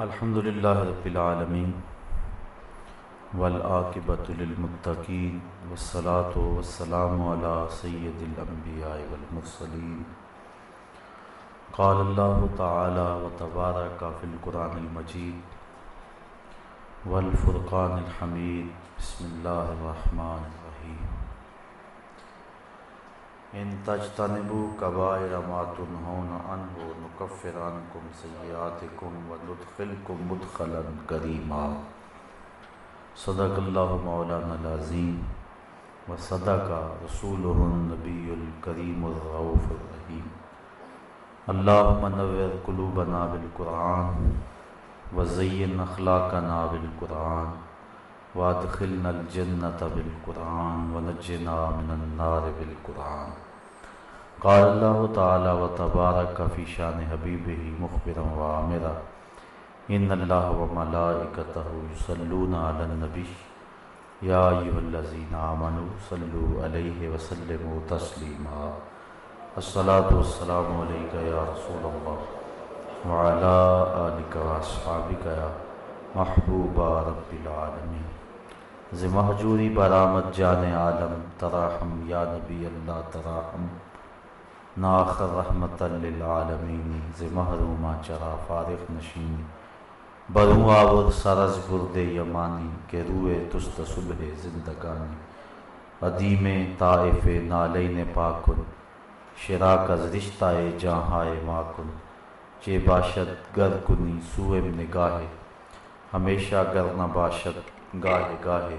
الحمد للہ رب العالمین والعاقبۃ للمتقین والصلاة والسلام علی سید الانبیاء والمرسلین قال اللہ تعالی وتبارک فی القرآن المجید والفرقان الحمید بسم اللہ الرحمن الرحیم ان تجتنبوا کبائر ما تنہون عنہ نکفر عنکم سیئاتکم وندخلکم مدخلا کریما صدق اللہ مولانا العظیم وصدق رسولہ النبی الکریم الرعوف الرحیم اللہم نور قلوبنا بالقرآن وزین اخلاقنا بالقرآن. وادخلنا الجنة بالقرآن ونجنا من النار بالقرآن. قال اللہ تعالی وتبارک فی شان حبیبہ مخبرا وعامرا ان اللہ وملائکتہ یصلون علی النبی. یا ایہا الذین آمنوا صلو علیہ وسلموا تسلیما. الصلاة والسلام علیکہ یا رسول اللہ. وعلا آلک واصحابک یا محبوب رب العالمین. ز محجوری برآمد جان عالم، تراحم، یا نبی اللہ تراحم، ناخر رحمت للعالمین ز محرومہ چرا فارغ نشین، بروں آور سرز برد یمانی کے روئے تست صبح زندگانی عدیم طائف نالین پاکن، شراک از رشتہ جہائے ماکن، چے باشد گر کنی سوئم نگاہ ہمیشہ گر نہ باشد گاہے گاہے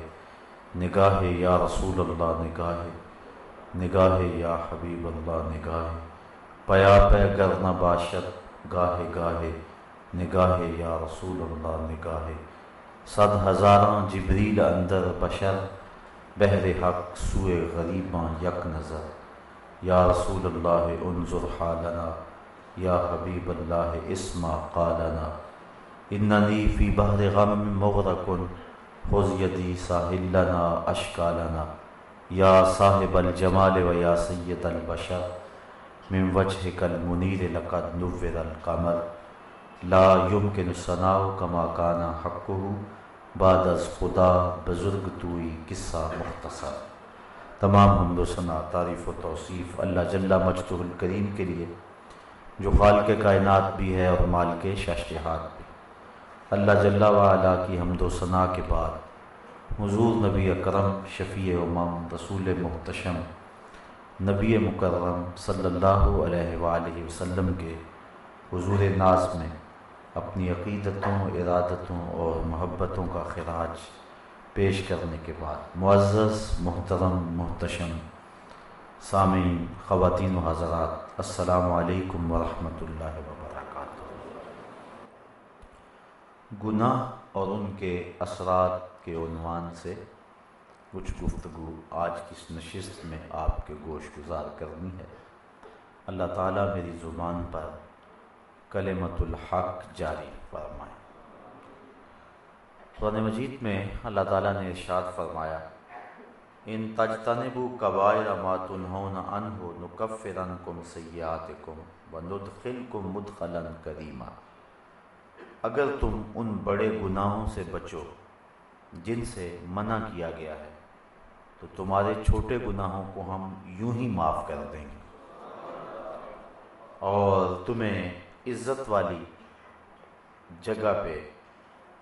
نگاہ یا رسول اللہ، نگاہ نگاہ یا حبیب اللہ، نگاہ پیا پہ گر باشد گاہے گاہے نگاہ یا رسول اللہ، نگاہ صد ہزاراں جبریل اندر بشر بہر حق سوئے غریباں یک نظر۔ یا رسول اللہ، انظر حالنا، یا حبیب اللہ اسما قالنا۔ اننی فی بحر غم مغرقن خذ یدی ساحل لنا اشکالنا یا صاحب الجمال و یا سید البشر، من وجهک المنیر لقد نور القمر. لا یمکن ثناء کما کانا حقہ بعد از خدا بزرگ توئی قصہ مختصر. تمام حمد و ثنا تعریف و توصیف اللہ جل مجدہ الکریم کے لیے، جو خالق کائنات بھی ہے اور مالک شاشہات بھی اللہ جل وعلا کی حمد و ثنا کے بعد حضور نبی اکرم، شفیع امم، رسول محتشم نبی مکرم صلی اللہ علیہ وآلہ وسلم کے حضور ناز میں اپنی عقیدتوں، ارادتوں اور محبتوں کا خراج پیش کرنے کے بعد معزز، محترم محتشم سامعین، خواتین و حضرات، السلام علیکم ورحمۃ اللہ وبرکاتہ۔ گناہ اور ان کے اثرات کے عنوان سے کچھ گفتگو آج کی اس نشست میں آپ کے گوش گزار کرنی ہے۔ اللہ تعالیٰ میری زبان پر کلمت الحق جاری فرمائے۔ قرآن مجید میں اللہ تعالیٰ نے ارشاد فرمایا، ان تجتنبو قبائر ما تنہون عنہ نکفرنکم سیئاتکم وندخلکم مدخلا کریما. اگر تم ان بڑے گناہوں سے بچو جن سے منع کیا گیا ہے، تو تمہارے چھوٹے گناہوں کو ہم یوں ہی معاف کر دیں گے۔ اور تمہیں عزت والی جگہ پہ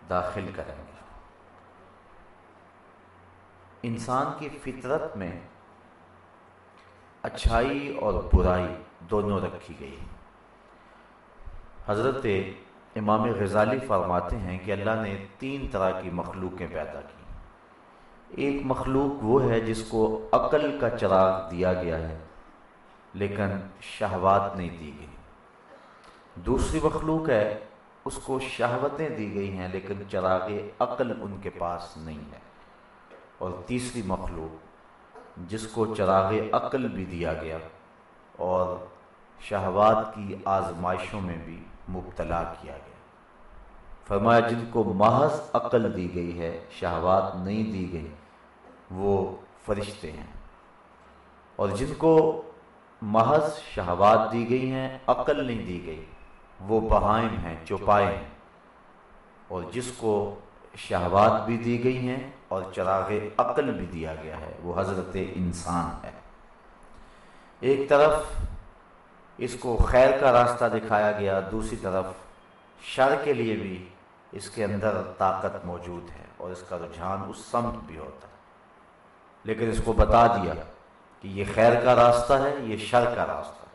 داخل کریں گے۔ انسان کی فطرت میں اچھائی اور برائی دونوں رکھی گئی۔ حضرت امام غزالی فرماتے ہیں کہ اللہ نے تین طرح کی مخلوقیں پیدا کی۔ ایک مخلوق وہ ہے جس کو عقل کا چراغ دیا گیا ہے، لیکن شہوات نہیں دی گئی۔ دوسری مخلوق ہے، اس کو شہوتیں دی گئی ہیں، لیکن چراغ عقل ان کے پاس نہیں ہے۔ اور تیسری مخلوق، جس کو چراغ عقل بھی دیا گیا اور شہوات کی آزمائشوں میں بھی مبتلا کیا گیا۔ فرمایا، جن کو محض عقل دی گئی ہے، شہوات نہیں دی گئی، وہ فرشتے ہیں۔ اور جن کو محض شہوات دی گئی ہیں، عقل نہیں دی گئی، وہ بہائم ہیں، چوپائے ہیں۔ اور جس کو شہوات بھی دی گئی ہیں اور چراغ عقل بھی دیا گیا ہے، وہ حضرت انسان ہے۔ ایک طرف اس کو خیر کا راستہ دکھایا گیا۔ دوسری طرف، شر کے لیے بھی اس کے اندر طاقت موجود ہے اور اس کا رجحان اس سمت بھی ہوتا ہے۔ لیکن اس کو بتا دیا کہ یہ خیر کا راستہ ہے، یہ شر کا راستہ ہے۔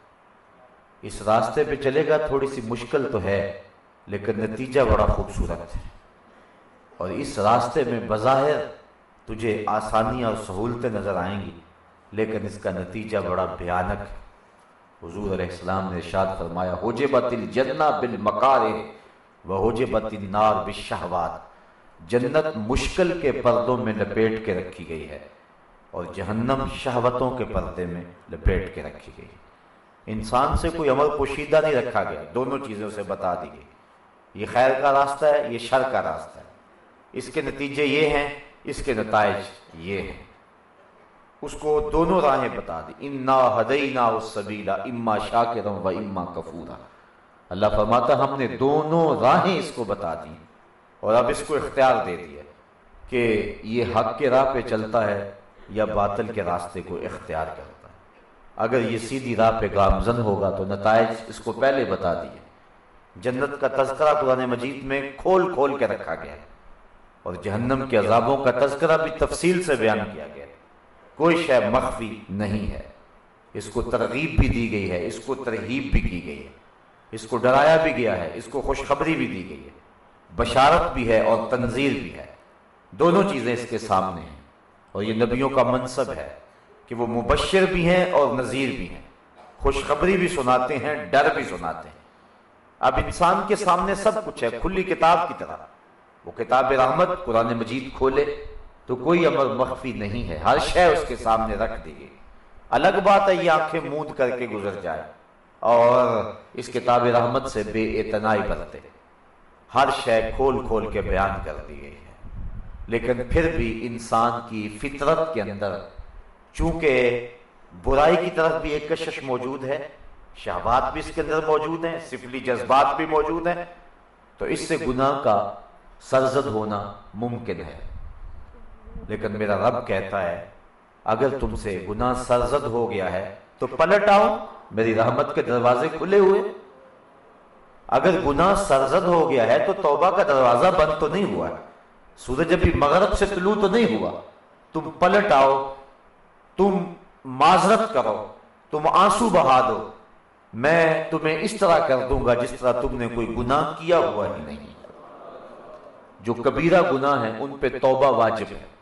اس راستے پہ چلے گا تھوڑی سی مشکل تو ہے، لیکن نتیجہ بڑا خوبصورت ہے۔ اور اس راستے میں بظاہر تجھے آسانی اور سہولتیں نظر آئیں گی، لیکن اس کا نتیجہ بڑا بھیانک ہے۔ حضور علیہ السلام نے ارشاد فرمایا ہو جبت الجنہ بالمکارے و ہو جبت النار بالشہوات۔ جنت مشکل کے پردوں میں لپیٹ کے رکھی گئی ہے اور جہنم شہوتوں کے پردے میں لپیٹ کے رکھی گئی انسان سے کوئی عمل پوشیدہ نہیں رکھا گیا، دونوں چیزوں سے بتا دی گئی۔ یہ خیر کا راستہ ہے، یہ شر کا راستہ ہے۔ اس کے نتیجے یہ ہیں، اس کے نتائج یہ ہیں۔ اس کو دونوں راہیں بتا دی. انا ہدینا السبیلا اما شاکرم و اما کفورا اللہ فرماتا ہم نے دونوں راہیں اس کو بتا دی اور اب اس کو اختیار دے دیا کہ یہ حق کے راہ پہ چلتا ہے یا باطل کے راستے کو اختیار کرتا ہے۔ اگر یہ سیدھی راہ پہ گامزن ہوگا تو نتائج اس کو پہلے بتا دیے۔ جنت کا تذکرہ قرآن مجید میں کھول کھول کے رکھا گیا اور جہنم کے عذابوں کا تذکرہ بھی تفصیل سے بیان کیا گیا کوئی شے مخفی نہیں ہے۔ اس کو ترغیب بھی دی گئی ہے، اس کو ترغیب بھی کی گئی ہے۔ اس کو ڈرایا بھی گیا ہے، اس کو خوشخبری بھی دی گئی ہے۔ بشارت بھی ہے اور تنظیر بھی ہے۔ دونوں چیزیں اس کے سامنے ہیں۔ اور یہ نبیوں کا منصب ہے کہ وہ مبشر بھی ہیں اور نذیر بھی ہیں۔ خوشخبری بھی سناتے ہیں، ڈر بھی سناتے ہیں۔ اب انسان کے سامنے سب کچھ ہے، کھلی کتاب کی طرح۔ وہ کتاب رحمت، قرآن مجید کھولے۔ تو کوئی عمل مخفی نہیں ہے۔ ہر شے اس کے سامنے رکھ دی۔ گئی الگ بات ہے یہ آنکھیں موند کر کے گزر جائے اور اس کتاب رحمت سے بے اتنائی برتے۔ ہر شے کھول کھول کے بیان کر دی گئی ہے۔ لیکن پھر بھی انسان کی فطرت کے اندر چونکہ برائی کی طرف بھی ایک کشش موجود ہے شہبات بھی اس کے اندر موجود ہیں، سفلی جذبات بھی موجود ہیں، تو اس سے گناہ کا سرزد ہونا ممکن ہے۔ لیکن میرا رب کہتا ہے، اگر تم سے گناہ سرزد ہو گیا ہے، تو پلٹ آؤ، میری رحمت کے دروازے کھلے ہوئے۔ اگر گناہ سرزد ہو گیا ہے، تو توبہ کا دروازہ بند تو نہیں ہوا۔ ہے سورج ابھی مغرب سے طلوع تو نہیں ہوا۔ تم پلٹ آؤ، تم معذرت کرو، تم آنسو بہا دو۔ میں تمہیں اس طرح کر دوں گا جس طرح تم نے کوئی گناہ کیا ہوا ہی نہیں۔ جو کبیرہ گناہ ہیں، ان پہ توبہ واجب ہے۔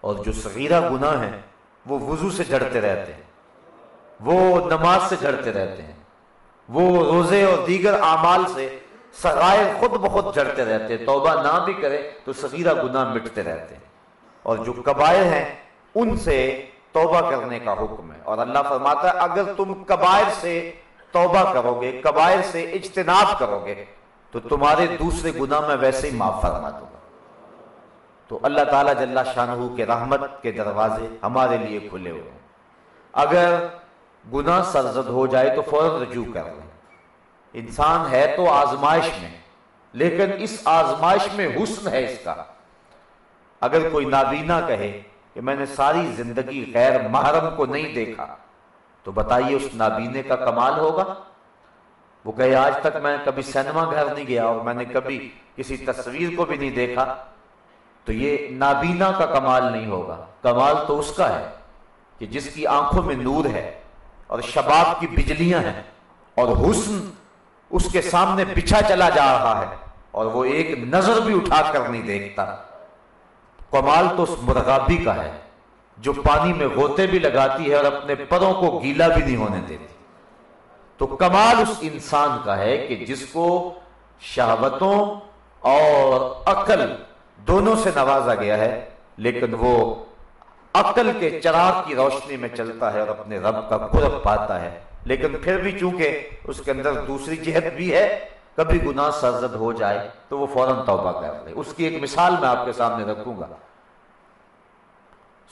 اور جو صغیرہ گناہ ہیں، وہ وضو سے جڑتے رہتے ہیں۔ وہ نماز سے جڑتے رہتے ہیں۔ وہ روزے اور دیگر اعمال سے سغائر خود بخود جڑتے رہتے ہیں۔ توبہ نہ بھی کرے تو صغیرہ گناہ مٹتے رہتے ہیں۔ اور جو کبائر ہیں، ان سے توبہ کرنے کا حکم ہے۔ اور اللہ فرماتا ہے، اگر تم کبائر سے توبہ کرو گے، کبائر سے اجتناب کرو گے، تو تمہارے دوسرے گناہ میں ویسے ہی معاف فرما دوں گا۔ تو اللہ تعالیٰ جل شاہ کے رحمت کے دروازے ہمارے لیے کھلے ہوئے اگر گناہ سرزد ہو جائے تو فوراً رجوع کر لیں۔ انسان ہے تو آزمائش میں، لیکن اس آزمائش میں حسن ہے اس کا۔ اگر کوئی نابینا کہے کہ میں نے ساری زندگی غیر محرم کو نہیں دیکھا، تو بتائیے اس نابینے کا کمال ہوگا؟ وہ کہے، آج تک میں کبھی سینما گھر نہیں گیا اور میں نے کبھی کسی تصویر کو بھی نہیں دیکھا۔ تو یہ نابینا کا کمال نہیں ہوگا۔ کمال تو اس کا ہے کہ جس کی آنکھوں میں نور ہے اور شباب کی بجلیاں ہیں اور حسن اس کے سامنے پچھا چلا جا رہا ہے اور وہ ایک نظر بھی اٹھا کر نہیں دیکھتا۔ کمال تو اس مرغابی کا ہے جو پانی میں غوطے بھی لگاتی ہے اور اپنے پروں کو گیلا بھی نہیں ہونے دیتی۔ تو کمال اس انسان کا ہے کہ جس کو شہوتوں اور عقل دونوں سے نوازا گیا ہے، لیکن وہ عقل کے چراغ کی روشنی میں چلتا ہے اور اپنے رب کا قرب پاتا ہے۔ لیکن پھر بھی چونکہ اس کے اندر دوسری جہت بھی ہے، کبھی گناہ سرزد ہو جائے تو وہ فوراً توبہ کر لے۔ اس کی ایک مثال میں آپ کے سامنے رکھوں گا۔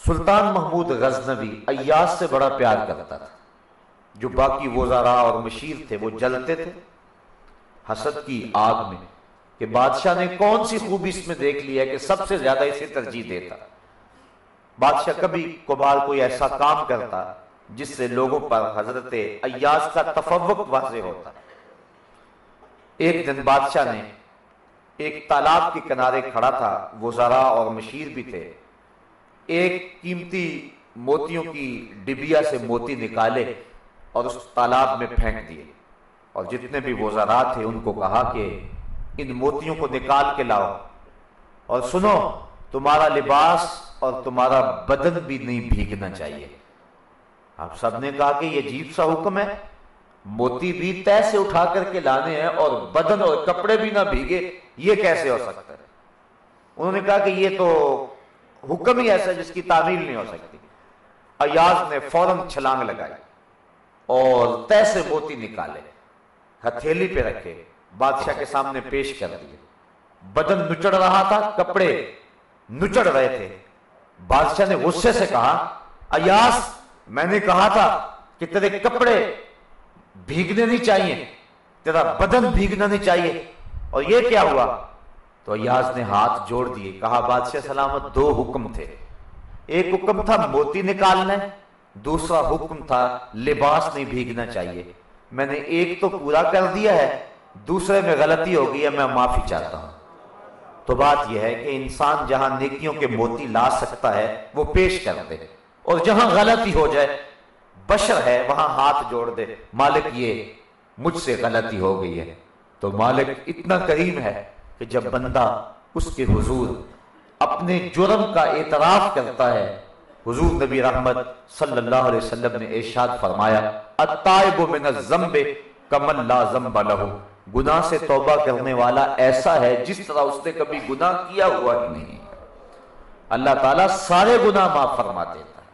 سلطان محمود غزنوی ایاس سے بڑا پیار کرتا تھا۔ جو باقی وزراء اور مشیر تھے، وہ جلتے تھے۔ حسد کی آگ میں کہ بادشاہ نے کون سی خوبی اس میں دیکھ لی ہے کہ سب سے زیادہ اسے ترجیح دیتا۔ بادشاہ کبھی کبھار کوئی ایسا کام کرتا جس سے لوگوں پر حضرت ایاز کا تفوق واضح ہوتا۔ ایک دن بادشاہ نے ایک تالاب کے کنارے کھڑا تھا وزراء اور مشیر بھی تھے۔ ایک قیمتی موتیوں کی ڈبیا سے موتی نکالے اور اس تالاب میں پھینک دیے۔ اور جتنے بھی وزراء تھے، ان کو کہا کہ ان موتیوں کو نکال کے لاؤ۔ اور سنو، تمہارا لباس اور تمہارا بدن بھی نہیں بھیگنا چاہیے۔ آپ سب نے کہا کہ یہ عجیب سا حکم ہے۔ موتی بھی طے سے اٹھا کر کے لانے ہیں اور بدن اور کپڑے بھی نہ بھیگے، یہ کیسے ہو سکتا ہے؟ انہوں نے کہا کہ یہ تو حکم ہی ایسا جس کی تعمیل نہیں ہو سکتی۔ ایاز نے فوراً چھلانگ لگائی اور طے سے موتی نکالے، ہتھیلی پہ رکھے۔ بادشاہ کے سامنے پیش کر دیے۔ بدن نچڑ رہا تھا، کپڑے نچڑ رہے تھے۔ بادشاہ نے غصے سے کہا، ایاس، میں نے کہا تھا کہ تیرے کپڑے بھیگنے نہیں چاہیے، تیرا بدن بھیگنا نہیں چاہیے۔ اور یہ کیا ہوا؟ تو ایاز نے ہاتھ جوڑ دیے، کہا، بادشاہ سلامت دو حکم تھے۔ ایک حکم تھا موتی نکالنا، دوسرا حکم تھا لباس نہیں بھیگنا چاہیے۔ میں نے ایک تو پورا کر دیا ہے دوسرے میں غلطی ہو گئی ہے میں معافی چاہتا ہوں۔ تو بات یہ ہے کہ انسان جہاں نیکیوں کے موتی لا سکتا ہے، وہ پیش کر دے۔ اور جہاں غلطی ہو جائے، بشر ہے، وہاں ہاتھ جوڑ دے۔ مالک، یہ مجھ سے غلطی ہو گئی ہے۔ تو مالک اتنا کریم ہے کہ جب بندہ اس کے حضور اپنے جرم کا اعتراف کرتا ہے، حضور نبی رحمت صلی اللہ علیہ وسلم نے ارشاد فرمایا التائب من الذنب کمن لا ذنب له۔ گناہ سے توبہ کرنے والا ایسا ہے جس طرح اس نے کبھی گناہ کیا ہوا ہی نہیں۔ اللہ تعالیٰ سارے گناہ معاف فرما دیتا ہے۔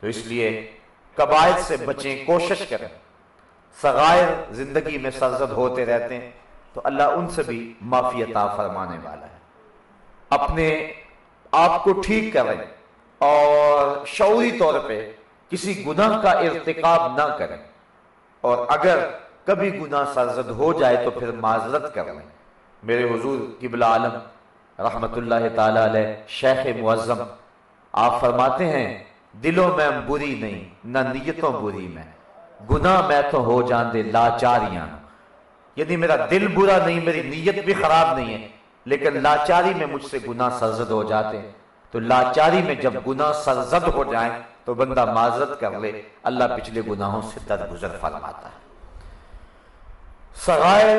تو اس لیے قبائد سے بچیں، کوشش کریں۔ صغائر زندگی میں سرزد ہوتے رہتے ہیں، تو اللہ ان سے بھی معافی عطا فرمانے والا ہے۔ اپنے آپ کو ٹھیک کریں اور شعوری طور پہ کسی گناہ کا ارتکاب نہ کریں۔ اور اگر کبھی گناہ سرزد ہو جائے تو پھر معذرت کر لیں۔ میرے حضور قبل عالم، رحمت اللہ تعالی علیہ، شیخ معظم، آپ فرماتے ہیں، دلوں میں بری نہیں، نہ نیتوں بری میں۔ گناہ میں تو ہو جان دے لاچاریاں۔ یعنی میرا دل برا نہیں، میری نیت بھی خراب نہیں ہے، لیکن لاچاری میں مجھ سے گناہ سرزد ہو جاتے ہیں۔ تو لاچاری میں جب گناہ سرزد ہو جائیں تو بندہ معذرت کر لے، اللہ پچھلے گناہوں سے درگزر فرماتا ہے۔ سغائر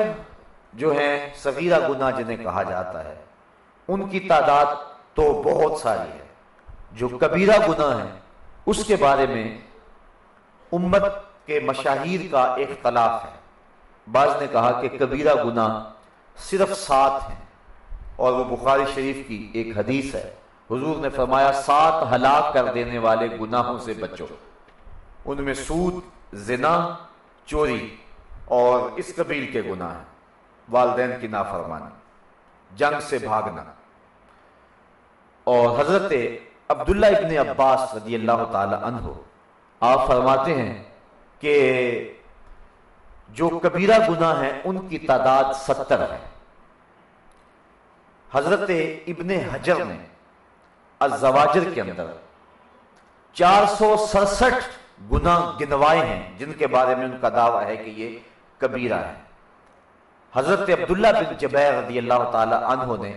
جو ہیں، صغیرہ گناہ جنہیں کہا جاتا ہے، ان کی تعداد تو بہت ساری ہے۔ جو کبیرہ گناہ ہے اس کے بارے میں امت کے مشاہیر کا اختلاف ہے۔ بعض نے کہا کہ کبیرہ گناہ صرف سات ہیں، اور وہ بخاری شریف کی ایک حدیث ہے۔ حضور نے فرمایا، سات ہلاک کر دینے والے گناہوں سے بچو۔ ان میں سود، زنا، چوری اور اس قبیل کے گناہ ہیں۔ والدین کی نافرمانی، جنگ سے بھاگنا۔ اور حضرت عبداللہ ابن عباس رضی اللہ تعالی عنہ، آپ فرماتے ہیں کہ جو کبیرہ گناہ ہیں، ان کی تعداد ستر ہے۔ حضرت ابن حجر نے الزواجر کے اندر چار سو سڑسٹھ گناہ گنوائے ہیں، جن کے بارے میں ان کا دعویٰ ہے کہ یہ کبیرہ ہے۔ حضرت عبداللہ بن جبیر رضی اللہ تعالی عنہ نے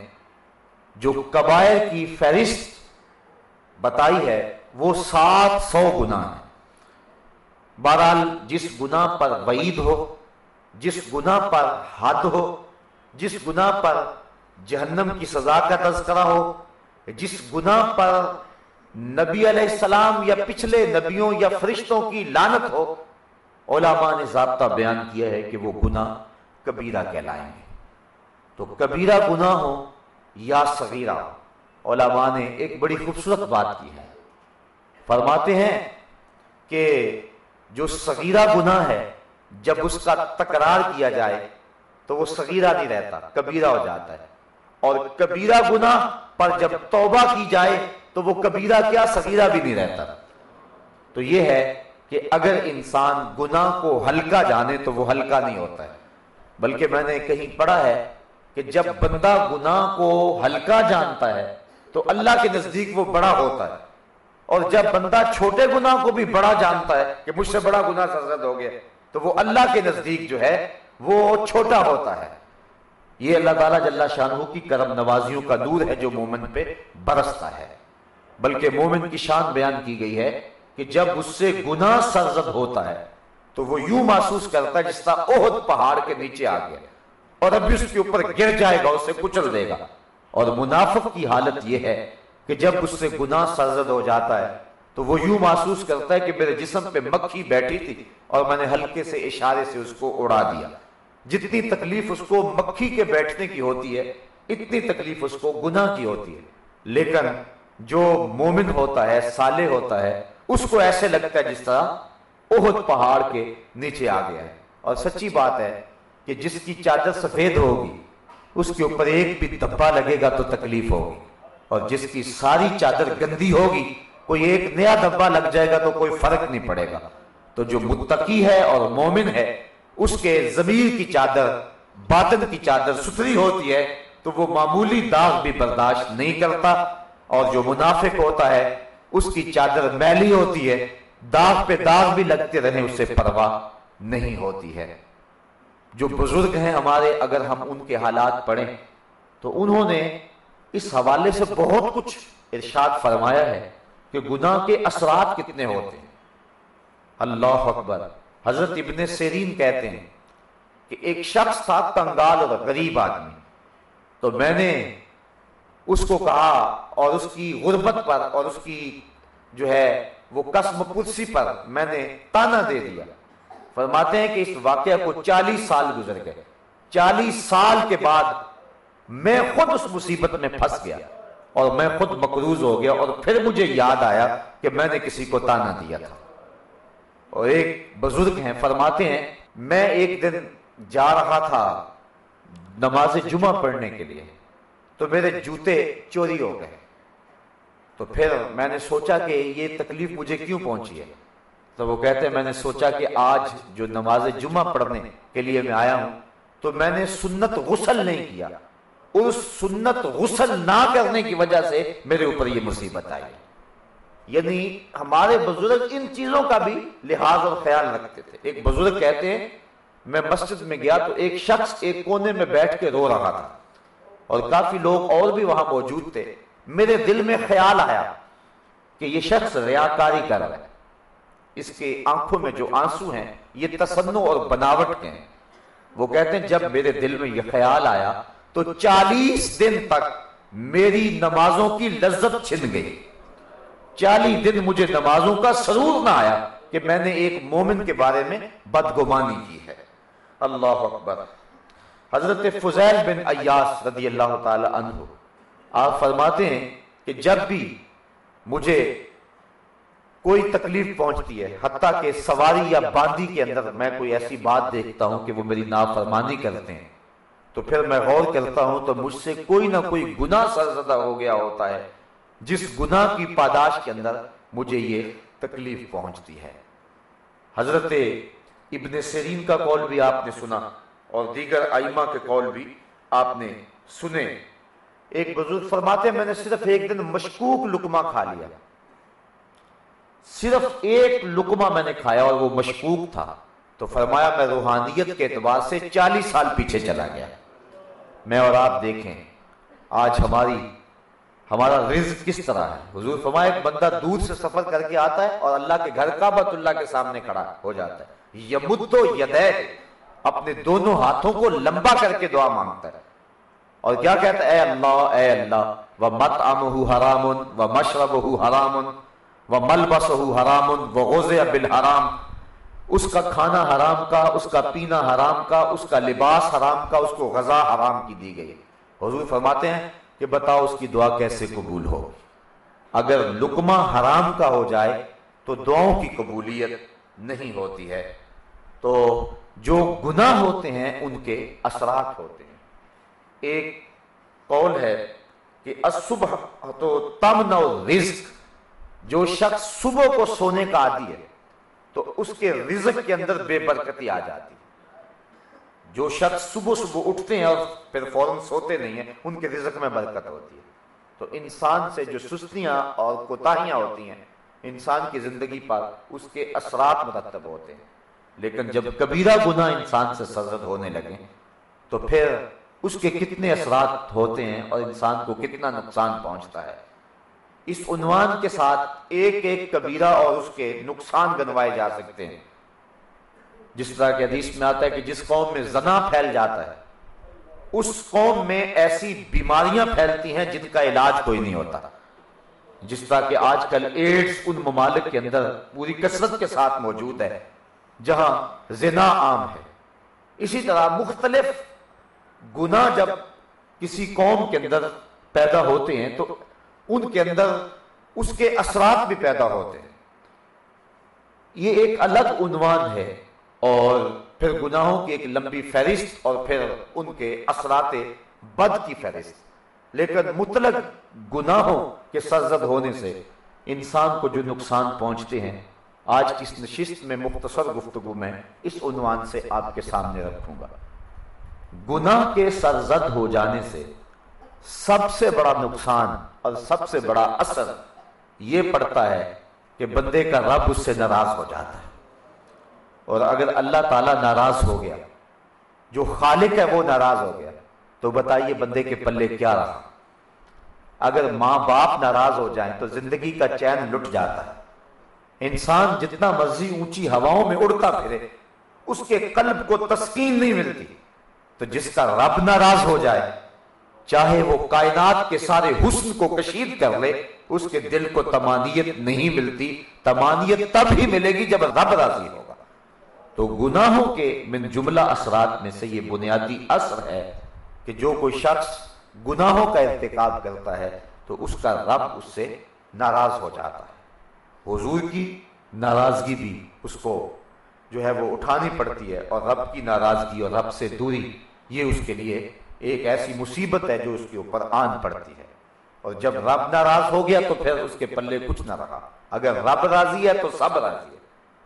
جو کبائر کی فہرست بتائی ہے، وہ سات سو گناہ ہیں۔ بہرحال، جس گناہ پر وعید ہو، جس گناہ پر حد ہو، جس گناہ پر جہنم کی سزا کا تذکرہ ہو، جس گناہ پر نبی علیہ السلام یا پچھلے نبیوں یا فرشتوں کی لانت ہو علماء نے ضابطہ بیان کیا ہے کہ وہ گناہ کبیرہ کہلائیں گے۔ تو کبیرہ گناہ ہو یا صغیرہ ہو علماء نے ایک بڑی خوبصورت بات کی ہے۔ فرماتے ہیں کہ جو صغیرہ گناہ ہے، جب اس کا تکرار کیا جائے، تو وہ صغیرہ نہیں رہتا، کبیرہ ہو جاتا ہے۔ اور کبیرہ گناہ پر جب توبہ کی جائے، تو وہ کبیرہ کیا، صغیرہ بھی نہیں رہتا۔ تو یہ ہے کہ اگر انسان گناہ کو ہلکا جانے تو وہ ہلکا نہیں ہوتا ہے۔ بلکہ میں نے کہیں پڑھا ہے کہ جب بندہ گناہ کو ہلکا جانتا ہے تو اللہ کے نزدیک وہ بڑا ہوتا ہے۔ اور جب بندہ چھوٹے گناہ کو بھی بڑا جانتا ہے کہ مجھ سے بڑا گناہ سرزد ہو گیا، تو وہ اللہ کے نزدیک جو ہے وہ چھوٹا ہوتا ہے۔ یہ اللہ تعالیٰ جل شاہ کی کرم نوازیوں کا دور ہے جو مومن پہ برستا ہے۔ بلکہ مومن کی شان بیان کی گئی ہے۔ کہ جب اس سے گناہ سرزد ہوتا ہے، تو وہ یوں محسوس کرتا ہے جس طرح اہد پہاڑ کے نیچے آ گیا اور ابھی اس کے اوپر گر جائے گا، اسے کچل دے گا۔ اور منافق کی حالت یہ ہے کہ جب اس سے گناہ سرزد ہو جاتا ہے، تو وہ یوں محسوس کرتا ہے کہ میرے جسم پہ مکھی بیٹھی تھی اور میں نے ہلکے سے اشارے سے اس کو اڑا دیا۔ جتنی تکلیف اس کو مکھی کے بیٹھنے کی ہوتی ہے، اتنی تکلیف اس کو گناہ کی ہوتی ہے۔ لیکن جو مومن ہوتا ہے سالے ہوتا ہے اس کو ایسے لگتا ہے جس طرح اہد پہاڑ کے نیچے آ گیا ہے۔ اور سچی بات ہے کہ جس کی چادر سفید ہوگی، اس کے اوپر ایک بھی دبا لگے گا تو تکلیف ہوگی۔ اور جس کی ساری چادر گندی ہوگی، کوئی ایک نیا دبا لگ جائے گا تو کوئی فرق نہیں پڑے گا۔ تو جو متقی ہے اور مومن ہے، اس کے ضمیر کی چادر، باطن کی چادر ستری ہوتی ہے تو وہ معمولی داغ بھی برداشت نہیں کرتا۔ اور جو منافق ہوتا ہے اس کی چادر میلی ہوتی ہے، داغ پہ داغ بھی لگتے رہے، اسے پرواہ نہیں ہوتی ہے۔ جو بزرگ ہیں ہمارے، اگر ہم ان کے حالات پڑھیں، تو انہوں نے اس حوالے سے بہت کچھ ارشاد فرمایا ہے کہ گناہ کے اثرات کتنے ہوتے ہیں۔ اللہ اکبر۔ حضرت ابن سیرین کہتے ہیں کہ ایک شخص تھا، کنگال اور غریب آدمی۔ تو میں نے اس کو کہا اور اس کی غربت پر اور اس کی جو ہے وہ قسم پرسی پر میں نے تانا دے دیا۔ فرماتے ہیں کہ اس واقعہ کو چالیس سال گزر گئے۔ چالیس سال کے بعد میں خود اس مصیبت میں پھنس گیا اور میں خود مقروض ہو گیا اور پھر مجھے یاد آیا کہ میں نے کسی کو تانا دیا تھا۔ اور ایک بزرگ ہیں، فرماتے ہیں، میں ایک دن جا رہا تھا نماز جمعہ پڑھنے کے لیے۔ تو میرے جوتے چوری ہو گئے۔ تو پھر میں نے سوچا کہ یہ تکلیف مجھے کیوں پہنچی ہے؟ تو وہ کہتے ہیں، میں نے سوچا کہ آج جو نماز جمعہ پڑھنے کے لیے میں آیا ہوں، تو میں نے سنت غسل نہیں کیا۔ اس سنت غسل نہ کرنے کی وجہ سے میرے اوپر یہ مصیبت آئی۔ یعنی ہمارے بزرگ ان چیزوں کا بھی لحاظ اور خیال رکھتے تھے۔ ایک بزرگ کہتے ہیں، میں مسجد میں گیا تو ایک شخص ایک کونے میں بیٹھ کے رو رہا تھا۔ اور کافی لوگ اور بھی وہاں موجود تھے۔ میرے دل میں خیال آیا کہ یہ شخص ریاکاری کر رہا ہے۔ اس کے آنکھوں میں جو آنسو ہیں، یہ تصنع اور بناوٹ کے ہیں۔ وہ کہتے ہیں، جب میرے دل میں یہ خیال آیا تو چالیس دن تک میری نمازوں کی لذت چھن گئی۔ چالیس دن مجھے نمازوں کا سرور نہ آیا کہ میں نے ایک مومن کے بارے میں بدگمانی کی ہے۔ اللہ اکبر۔ حضرت فضیل بن ایاس رضی اللہ تعالی عنہ، آپ فرماتے ہیں کہ جب بھی مجھے کوئی تکلیف پہنچتی ہے، حتیٰ کہ سواری یا باندی کے اندر میں کوئی ایسی بات دیکھتا ہوں کہ وہ میری نافرمانی کرتے ہیں، تو پھر میں غور کرتا ہوں تو مجھ سے کوئی نہ کوئی گناہ سرزدہ ہو گیا ہوتا ہے، جس گناہ کی پاداش کے اندر مجھے یہ تکلیف پہنچتی ہے۔ حضرت ابن سیرین کا قول بھی آپ نے سنا۔ اور دیگر آئمہ کے قول بھی آپ نے سنے۔ ایک بزرگ فرماتے ہیں، میں نے صرف ایک دن مشکوک لکمہ کھا لیا۔ صرف ایک لکمہ میں نے کھایا اور وہ مشکوک تھا۔ تو فرمایا، میں روحانیت کے اعتبار سے چالیس سال پیچھے چلا گیا۔ میں اور آپ دیکھیں، آج ہماری، ہمارا رزق کس طرح ہے؟ حضور فرمایا ایک بندہ دور سے سفر کر کے آتا ہے اور اللہ کے گھر کا بت اللہ کے سامنے کھڑا ہو جاتا ہے۔ یمدو یدے اپنے دونوں ہاتھوں کو لمبا کر کے دعا مانگتا ہے اور کیا کہتا ہے؟ اے اللہ اے اللہ و مت ام حرام و مشرب حرام و ملبس حرام و غز بالحرام۔ اس کا کھانا حرام کا، اس کا پینا حرام کا، اس کا لباس حرام کا، اس کو غذا حرام کی دی گئی۔ حضور فرماتے ہیں کہ بتاؤ اس کی دعا کیسے قبول ہو۔ اگر لکمہ حرام کا ہو جائے تو دعاؤں کی قبولیت نہیں ہوتی ہے۔ تو جو گناہ ہوتے ہیں، ان کے اثرات ہوتے ہیں۔ ایک قول ہے کہ الصبح تو تمن رزق جو شخص صبح کو سونے کا عادی ہے، تو اس کے رزق کے اندر بے برکتی آ جاتی جو شخص صبح صبح اٹھتے ہیں اور پھر فوراً سوتے نہیں ہیں، ان کے رزق میں برکت ہوتی ہے۔ تو انسان سے جو سستیاں اور کوتاہیاں ہوتی ہیں، انسان کی زندگی پر اس کے اثرات مرتب ہوتے ہیں۔ لیکن جب کبیرہ گناہ انسان سے سرزد ہونے لگے تو پھر اس کے کتنے اثرات ہوتے ہیں اور انسان کو کتنا نقصان پہنچتا ہے؟ اس عنوان کے ساتھ ایک ایک کبیرہ اور اس کے نقصان گنوائے جا سکتے ہیں۔ جس طرح کے حدیث میں آتا ہے کہ جس قوم میں زنا پھیل جاتا ہے اس قوم میں ایسی بیماریاں پھیلتی ہیں جن کا علاج کوئی نہیں ہوتا۔ جس طرح کہ آج کل ایڈز ان ممالک کے اندر پوری کثرت کے ساتھ موجود ہے۔ جہاں زنا عام ہے۔ اسی طرح مختلف گناہ جب کسی قوم کے اندر پیدا ہوتے ہیں تو ان کے اندر اس کے اثرات بھی پیدا ہوتے ہیں۔ یہ ایک الگ عنوان ہے اور پھر گناہوں کی ایک لمبی فہرست اور پھر ان کے اثرات بد کی فہرست۔ لیکن مطلق گناہوں کے سرزد ہونے سے انسان کو جو نقصان پہنچتے ہیں آج کی اس نشست میں مختصر گفتگو میں اس عنوان سے آپ کے سامنے رکھوں گا۔ گناہ کے سرزد ہو جانے سے سب سے بڑا نقصان اور سب سے بڑا اثر یہ پڑتا ہے کہ بندے کا رب اس سے ناراض ہو جاتا ہے۔ اور اگر اللہ تعالیٰ ناراض ہو گیا، جو خالق ہے وہ ناراض ہو گیا، تو بتائیے بندے کے پلے کیا رہا۔ اگر ماں باپ ناراض ہو جائیں تو زندگی کا چین لٹ جاتا ہے۔ انسان جتنا مرضی اونچی ہواؤں میں اڑتا پھرے، اس کے قلب کو تسکین نہیں ملتی۔ تو جس کا رب ناراض ہو جائے، چاہے وہ کائنات کے سارے حسن کو کشید کر لے، اس کے دل کو تمانیت نہیں ملتی۔ تمانیت تب ہی ملے گی جب رب راضی ہوگا۔ تو گناہوں کے من جملہ اثرات میں سے یہ بنیادی اثر ہے کہ جو کوئی شخص گناہوں کا ارتکاب کرتا ہے، تو اس کا رب اس سے ناراض ہو جاتا ہے۔ حضور کی ناراضگی بھی اس کو جو ہے وہ اٹھانی پڑتی ہے اور رب کی ناراضگی اور رب سے دوری، یہ اس کے لیے ایک ایسی مصیبت ہے جو اس کے اوپر آن پڑتی ہے۔ اور جب رب ناراض ہو گیا تو پھر اس کے پلے کچھ نہ رہا۔ اگر رب راضی ہے تو سب راضی ہے۔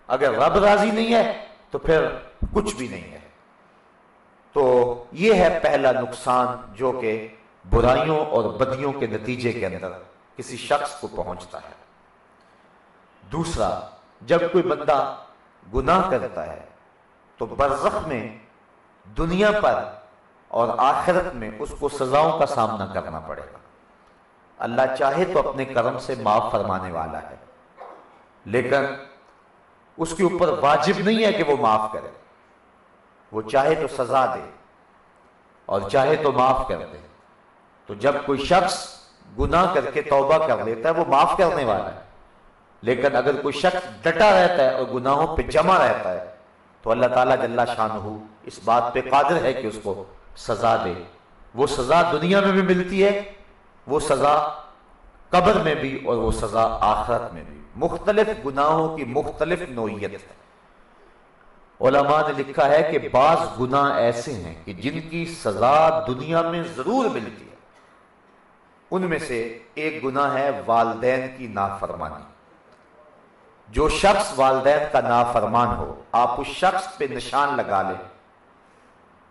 اگر رب راضی نہیں ہے تو پھر کچھ بھی نہیں ہے۔ تو یہ ہے پہلا نقصان جو کہ برائیوں اور بدیوں کے نتیجے کے اندر کسی شخص کو پہنچتا ہے۔ دوسرا، جب کوئی بندہ گناہ کرتا ہے، تو برزخ میں دنیا پر اور آخرت میں اس کو سزاؤں کا سامنا کرنا پڑے گا۔ اللہ چاہے تو اپنے کرم سے معاف فرمانے والا ہے، لیکن اس کے اوپر واجب نہیں ہے کہ وہ معاف کرے۔ وہ چاہے تو سزا دے اور چاہے تو معاف کر دے۔ تو جب کوئی شخص گناہ کر کے توبہ کر لیتا ہے، وہ معاف کرنے والا ہے۔ لیکن اگر کوئی شخص ڈٹا رہتا ہے اور گناہوں پہ جمع رہتا ہے، تو اللہ تعالیٰ جل شان ہو اس بات پہ قادر ہے کہ اس کو سزا دے۔ وہ سزا دنیا میں بھی ملتی ہے، وہ سزا قبر میں بھی اور وہ سزا آخرت میں بھی۔ مختلف گناہوں کی مختلف نوعیت۔ ہے علماء نے لکھا ہے کہ بعض گناہ ایسے ہیں کہ جن کی سزا دنیا میں ضرور ملتی ہے۔ ان میں سے ایک گناہ ہے والدین کی نافرمانی۔ جو شخص والدین کا نافرمان ہو، آپ اس شخص پہ نشان لگا لیں۔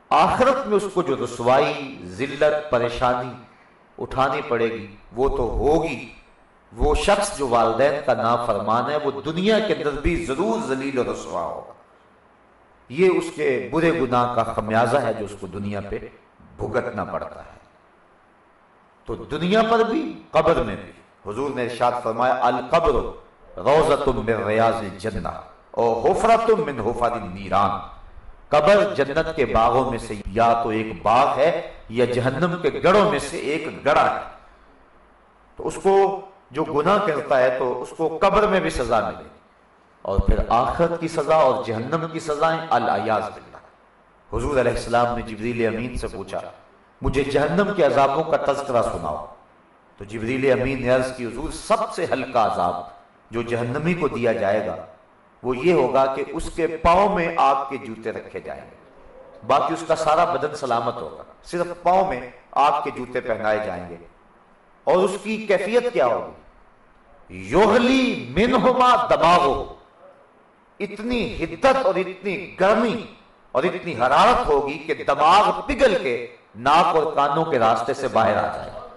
آخرت میں اس کو جو رسوائی، ذلت، پریشانی اٹھانی پڑے گی، وہ تو ہوگی۔ وہ شخص جو والدین کا نام فرمان ہے، وہ دنیا کے اندر بھی ضرور ذلیل و رسوا ہوگا۔ یہ اس کے برے گناہ کا خمیازہ ہے جو اس کو دنیا پہ بھگتنا پڑتا ہے۔ تو دنیا پر بھی، قبر میں بھی۔ حضور نے ارشاد فرمایا، القبر روزت من ریاض الجنہ اور حفرت من حفر النیران۔ قبر جنت کے باغوں میں سے یا تو ایک باغ ہے، یا جہنم کے گڑوں میں سے ایک گڑا ہے۔ تو اس کو جو گناہ کرتا ہے، تو اس کو قبر میں بھی سزا ملے اور پھر آخرت کی سزا اور جہنم کی سزائیں الیاز باللہ۔ حضور علیہ السلام نے جبریل امین سے پوچھا، مجھے جہنم کے عذابوں کا تذکرہ سناؤ۔ تو جبریل امین نے عرض کی، حضور سب سے ہلکا عذاب۔ جو جہنمی کو دیا جائے گا، وہ یہ ہوگا کہ اس کے پاؤں میں آگ کے جوتے رکھے جائیں گے۔ باقی اس کا سارا بدن سلامت ہوگا، صرف پاؤں میں آگ کے جوتے پہنائے جائیں گے۔ اور اس کی کیفیت کیا ہوگی؟ یوہلی منہما دباغو اتنی حدت اور اتنی گرمی اور اتنی حرارت ہوگی کہ دماغ پگل کے ناک اور کانوں کے راستے سے باہر آ جائے۔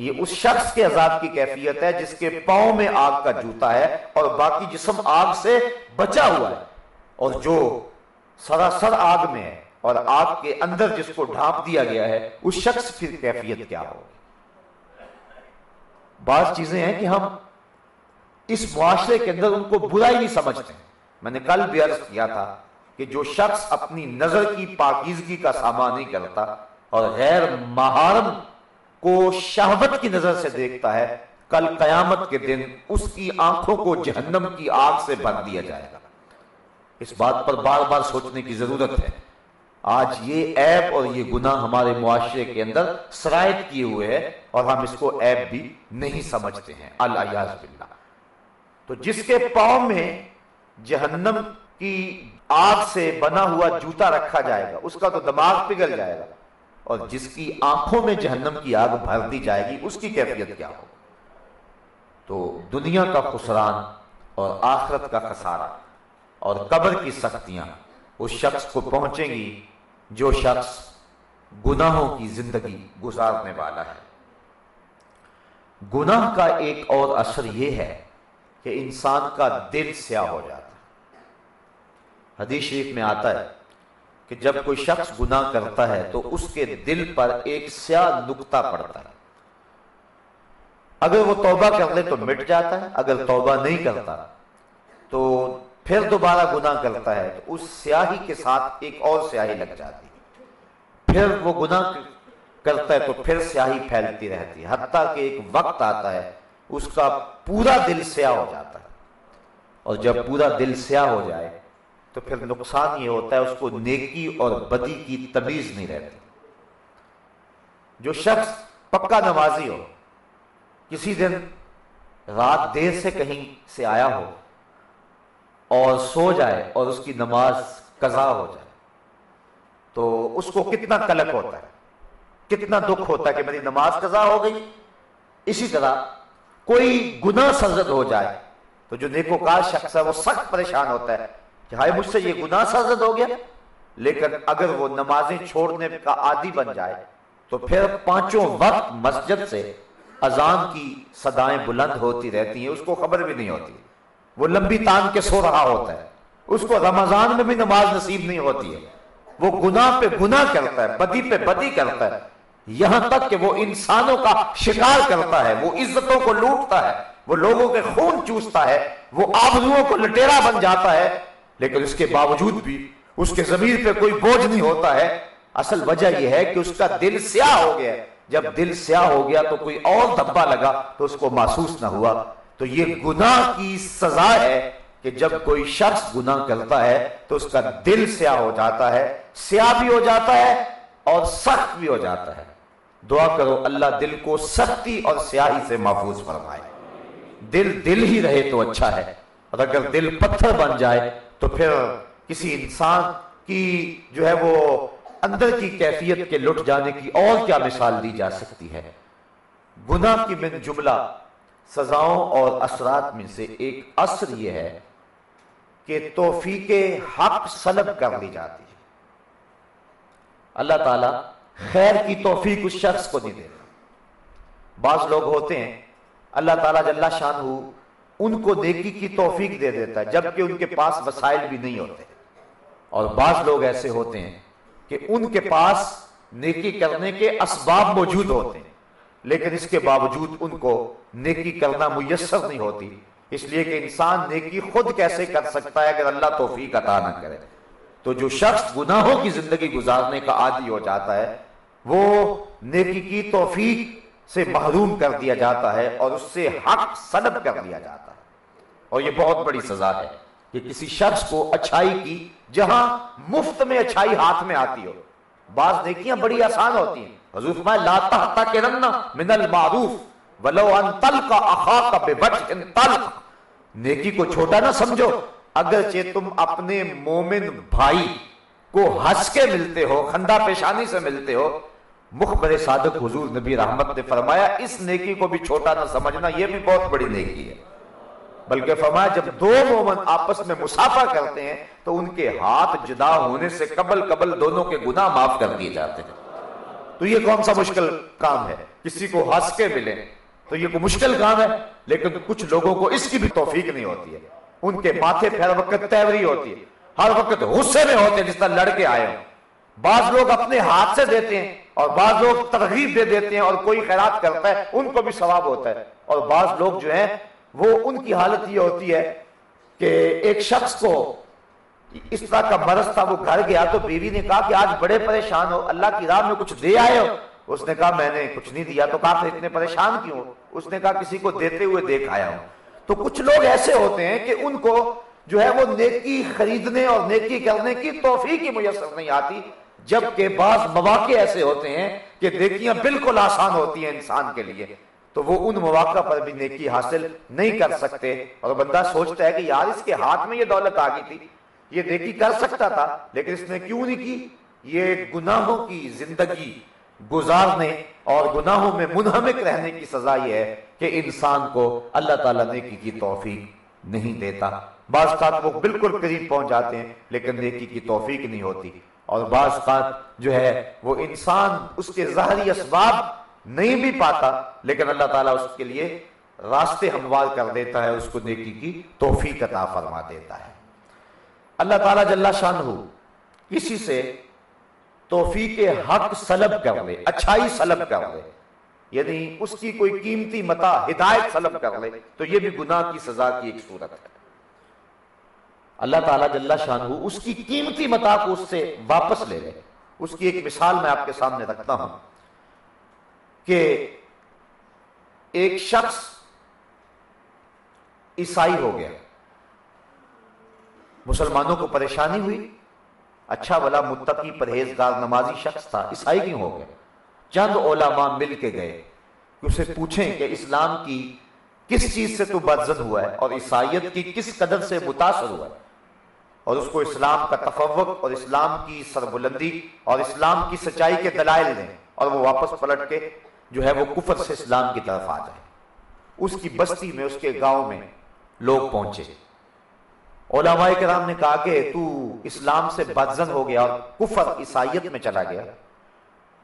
یہ اس شخص کے عذاب کی کیفیت ہے جس کے پاؤں میں آگ کا جوتا ہے اور باقی جسم آگ سے بچا ہوا ہے اور جو سراسر آگ میں ہے اور آگ کے اندر جس کو ڈھانپ دیا گیا ہے، اس شخص پھر کیفیت کیا ہوگی؟ بعض چیزیں ہیں کہ ہم اس معاشرے کے اندر ان کو برا ہی نہیں سمجھتے میں نے کل بھی عرض کیا تھا کہ جو شخص اپنی نظر کی پاکیزگی کا سامان نہیں کرتا اور غیر محارم کو شہوت کی نظر سے دیکھتا ہے، کل قیامت کے دن اس کی آنکھوں کو جہنم کی آگ سے بھر دیا جائے گا۔ اس بات پر بار بار سوچنے کی ضرورت ہے۔ آج یہ عیب اور یہ گناہ ہمارے معاشرے کے اندر سرائط کیے ہوئے ہے اور ہم اس کو عیب بھی نہیں سمجھتے ہیں۔ اللہ باللہ۔ تو جس کے پاؤں میں جہنم کی آگ سے بنا ہوا جوتا رکھا جائے گا، اس کا تو دماغ پگل جائے گا۔ اور جس کی آنکھوں میں جہنم کی آگ بھر دی جائے گی، اس کی کیفیت کیا ہو تو دنیا کا خسران اور آخرت کا خسارہ اور قبر کی سختیاں اس شخص کو پہنچیں گی جو شخص گناہوں کی زندگی گزارنے والا ہے۔ گناہ کا ایک اور اثر یہ ہے کہ انسان کا دل سیاہ ہو جاتا ہے۔ حدیث شریف میں آتا ہے کہ جب کوئی شخص گناہ کرتا ہے تو اس کے دل پر ایک سیاہ نکتہ پڑتا ہے۔ اگر وہ توبہ کر لے تو مٹ جاتا ہے، اگر توبہ نہیں کرتا تو پھر دوبارہ گناہ کرتا ہے تو اس سیاہی کے ساتھ ایک اور سیاہی لگ جاتی۔ پھر وہ گناہ کرتا ہے تو پھر سیاہی پھیلتی رہتی ہے حتیٰ کہ ایک وقت آتا ہے، اس کا پورا دل سیاہ ہو جاتا ہے۔ اور جب پورا دل سیاہ ہو جائے تو پھر نقصان یہ ہوتا ہے اس کو نیکی اور بدی کی تمیز نہیں رہتی۔ جو شخص پکا نمازی ہو، کسی دن رات دیر سے کہیں سے آیا ہو اور سو جائے اور اس کی نماز قضا ہو جائے، تو اس کو کتنا کلک ہوتا ہے، کتنا دکھ ہوتا ہے کہ میری نماز قضا ہو گئی۔ اسی طرح کوئی گناہ سرزد ہو جائے تو جو نیکوکار شخص ہے، وہ سخت پریشان ہوتا ہے۔ کہ ہائے مجھ سے یہ گناہ سرزد ہو گیا؟ لیکن اگر وہ نمازیں چھوڑنے کا عادی بن جائے، تو پھر پانچوں وقت مسجد سے اذان کی صدائیں بلند ہوتی رہتی ہیں، اس کو خبر بھی نہیں ہوتی۔ وہ لمبی تان کے سو رہا ہوتا ہے۔ اس کو رمضان میں بھی نماز نصیب نہیں ہوتی ہے۔ وہ گناہ پہ گناہ کرتا ہے، بدی پہ بدی کرتا ہے۔ یہاں تک کہ وہ انسانوں کا شکار کرتا ہے، وہ عزتوں کو لوٹتا ہے، وہ لوگوں کے خون چوستا ہے، وہ آبروؤں کو لٹیرا بن جاتا ہے۔ لیکن اس کے باوجود بھی اس کے ضمیر پہ کوئی بوجھ نہیں ہوتا ہے۔ اصل وجہ یہ ہے کہ اس کا دل سیاہ ہو گیا جب دل سیاہ ہو گیا تو کوئی اور دھبا لگا تو اس کو محسوس نہ ہوا۔ تو یہ گناہ کی سزا ہے کہ جب کوئی شخص گناہ کرتا ہے تو اس کا دل سیاہ ہو جاتا ہے، سیاہ بھی ہو جاتا ہے اور سخت بھی ہو جاتا ہے۔ دعا کرو اللہ دل کو سختی اور سیاہی سے محفوظ فرمائے۔ دل دل ہی رہے تو اچھا ہے۔ اور اگر دل پتھر بن جائے تو پھر کسی انسان کی جو ہے وہ اندر کی کیفیت کے لٹ جانے کی اور کیا مثال دی جا سکتی ہے؟ گناہ کی من جملہ سزاؤں اور اثرات میں سے ایک اثر یہ ہے کہ توفیق حق سلب کر لی جاتی ہے۔ اللہ تعالیٰ خیر کی توفیق اس شخص کو نہیں دیتا۔ بعض لوگ ہوتے ہیں، اللہ تعالیٰ جل شان ہو ان کو نیکی کی توفیق دے دیتا ہے جبکہ ان کے پاس وسائل بھی نہیں ہوتے۔ اور بعض لوگ ایسے ہوتے ہیں کہ ان کے پاس نیکی کرنے کے اسباب موجود ہوتے ہیں، لیکن اس کے باوجود ان کو نیکی کرنا میسر نہیں ہوتی۔ اس لیے کہ انسان نیکی خود کیسے کر سکتا ہے اگر اللہ توفیق عطا نہ کرے؟ تو جو شخص گناہوں کی زندگی گزارنے کا عادی ہو جاتا ہے، وہ نیکی کی توفیق سے محروم کر دیا جاتا ہے اور اس سے حق سلب کر دیا جاتا ہے۔ اور یہ بہت بڑی سزا ہے کہ کسی شخص کو اچھائی کی جہاں مفت میں اچھائی ہاتھ میں آتی ہو۔ بعض نیکیاں بڑی آسان ہوتی ہیں۔ حضور فرمائے لا تحتقرن من المعروف ولو ان تلقى اخاك بوجه طلق نیکی کو چھوٹا نہ سمجھو۔ اگرچہ تم اپنے مومن بھائی کو ہنس کے ملتے ہو، خندہ پیشانی سے ملتے ہو مخبر صادق حضور نبی رحمت نے فرمایا، اس نیکی کو بھی چھوٹا نہ سمجھنا، یہ بھی بہت بڑی نیکی ہے۔ بلکہ فرمایا، جب دو مومن آپس میں مسافہ کرتے ہیں، تو ان کے ہاتھ جدا ہونے سے قبل قبل دونوں کے گناہ معاف کر دیے جاتے ہیں۔ تو یہ کون سا مشکل کام ہے؟ کسی کو ہنس کے ملے، تو یہ کوئی مشکل کام ہے؟ لیکن کچھ لوگوں کو اس کی بھی توفیق نہیں ہوتی ہے۔ ان کے ماتھے پہ ہر وقت تیوری ہوتی ہے، ہر وقت غصے میں ہوتے ہیں، جس طرح لڑکے آئے ہوں۔ بعض لوگ اپنے ہاتھ سے دیتے ہیں اور بعض لوگ ترغیب دے دیتے ہیں اور کوئی خیرات کرتا ہے، ان کو بھی ثواب ہوتا ہے۔ اور بعض لوگ جو ہیں، وہ ان کی حالت یہ ہوتی ہے کہ ایک شخص کو اس طرح کا مرض تھا، وہ گھر گیا تو بیوی نے کہا کہ آج بڑے پریشان ہو، اللہ کی راہ میں کچھ دے آئے ہو۔ اس نے کہا، میں نے کچھ نہیں دیا تو کہا اتنے پریشان کیوں اس نے کہا، کسی کو دیتے ہوئے دیکھ آیا ہوں۔ تو کچھ لوگ ایسے ہوتے ہیں کہ ان کو جو ہے، وہ نیکی خریدنے اور نیکی کرنے کی توفیق ہی میسر نہیں آتی۔ جبکہ بعض مواقع ایسے ہوتے ہیں کہ نیکیاں بالکل آسان ہوتی ہیں انسان کے لیے، تو وہ ان مواقع پر بھی نیکی حاصل نہیں کر سکتے۔ اور بندہ سوچتا ہے کہ یار اس کے ہاتھ میں یہ دولت آ گئی تھی، یہ نیکی کر سکتا تھا، لیکن اس نے کیوں نہیں کی؟ یہ گناہوں کی زندگی گزارنے اور گناہوں میں منہمک رہنے کی سزا یہ ہے کہ انسان کو اللہ تعالیٰ نیکی کی توفیق نہیں دیتا۔ بعض اوقات وہ بالکل قریب پہنچ جاتے ہیں، لیکن نیکی کی توفیق نہیں ہوتی۔ اور بعض اوقات جو ہے وہ انسان اس کے ظاہری اسباب نہیں بھی پاتا، لیکن اللہ تعالیٰ اس کے لیے راستے ہموار کر دیتا ہے، اس کو نیکی کی توفیق عطا فرما دیتا ہے۔ اللہ تعالیٰ جل شان ہو کسی سے توفیق حق سلب کر لے، اچھائی سلب کر لے یعنی اس کی کوئی قیمتی متا ہدایت سلب کر لے، تو یہ بھی گناہ کی سزا کی ایک صورت ہے۔ اللہ تعالیٰ جل شان ہو اس کی قیمتی متا کو اس سے واپس لے لے۔ اس کی ایک مثال میں آپ کے سامنے رکھتا ہوں کہ ایک شخص عیسائی ہو گیا۔ مسلمانوں کو پریشانی ہوئی۔ اچھا بلا متقی پرہیزگار نمازی شخص تھا، عیسائی کیوں ہو گیا؟ چند علماء مل کے گئے کہ اسے پوچھیں کہ اسلام کی کس چیز سے تو بدزن ہوا ہے اور عیسائیت کی کس قدر سے متاثر ہوا ہے؟ اور اس کو اسلام کا تفوق اور اسلام کی سربلندی اور اسلام کی سچائی کے دلائل دیں اور وہ واپس پلٹ کے جو ہے وہ کفر سے اسلام کی طرف آ جائے اس کی بستی میں، اس کے گاؤں میں لوگ پہنچے۔ علماء کرام نے کہا کہ تو اسلام سے بدزن ہو گیا اور کفر عیسائیت میں چلا گیا۔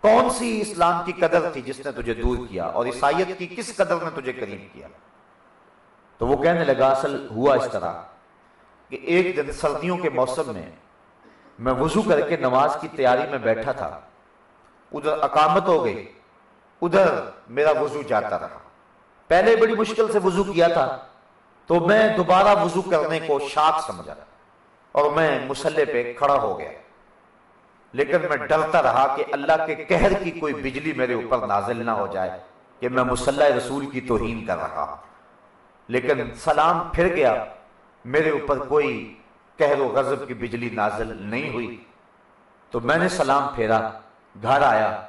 کون سی اسلام کی قدر تھی جس نے تجھے دور کیا اور عیسائیت کی کس قدر نے تجھے قریب کیا؟ تو وہ کہنے لگا، اصل ہوا اس طرح۔ کہ ایک دن سردیوں کے موسم میں میں وضو کر کے نماز کی تیاری میں بیٹھا تھا۔ ادھر اقامت ہو گئی، ادھر میرا وضو جاتا رہا۔ پہلے بڑی مشکل سے وضو کیا تھا، تو میں دوبارہ وضو کرنے کو شاک سمجھا اور میں مسلح پہ کھڑا ہو گیا۔ لیکن میں ڈرتا رہا کہ اللہ کے قہر کی کوئی بجلی میرے اوپر نازل نہ ہو جائے کہ میں مسلح رسول کی توہین کر رہا لیکن سلام پھر گیا۔ میرے اوپر کوئی قہر و غضب کی بجلی نازل نہیں ہوئی۔ تو میں نے سلام پھیرا، گھر آیا۔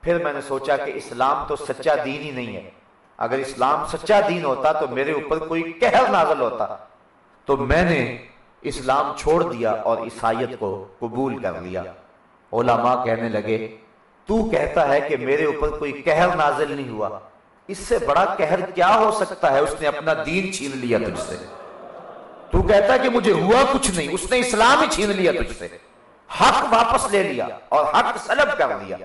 پھر میں نے سوچا کہ اسلام تو سچا دین ہی نہیں ہے۔ اگر اسلام سچا دین ہوتا تو میرے اوپر کوئی قہر نازل ہوتا۔ تو میں نے اسلام چھوڑ دیا اور عیسائیت کو قبول کر لیا۔ علماء کہنے لگے، تو کہتا ہے کہ میرے اوپر کوئی قہر نازل نہیں ہوا۔ اس سے بڑا قہر کیا ہو سکتا ہے؟ اس نے اپنا دین چھین لیا تجھ سے۔ تو کہتا ہے کہ مجھے ہوا کچھ نہیں، اس نے اسلام ہی چھین لیا تجھ سے۔ حق واپس لے لیا اور حق سلب کر لیا۔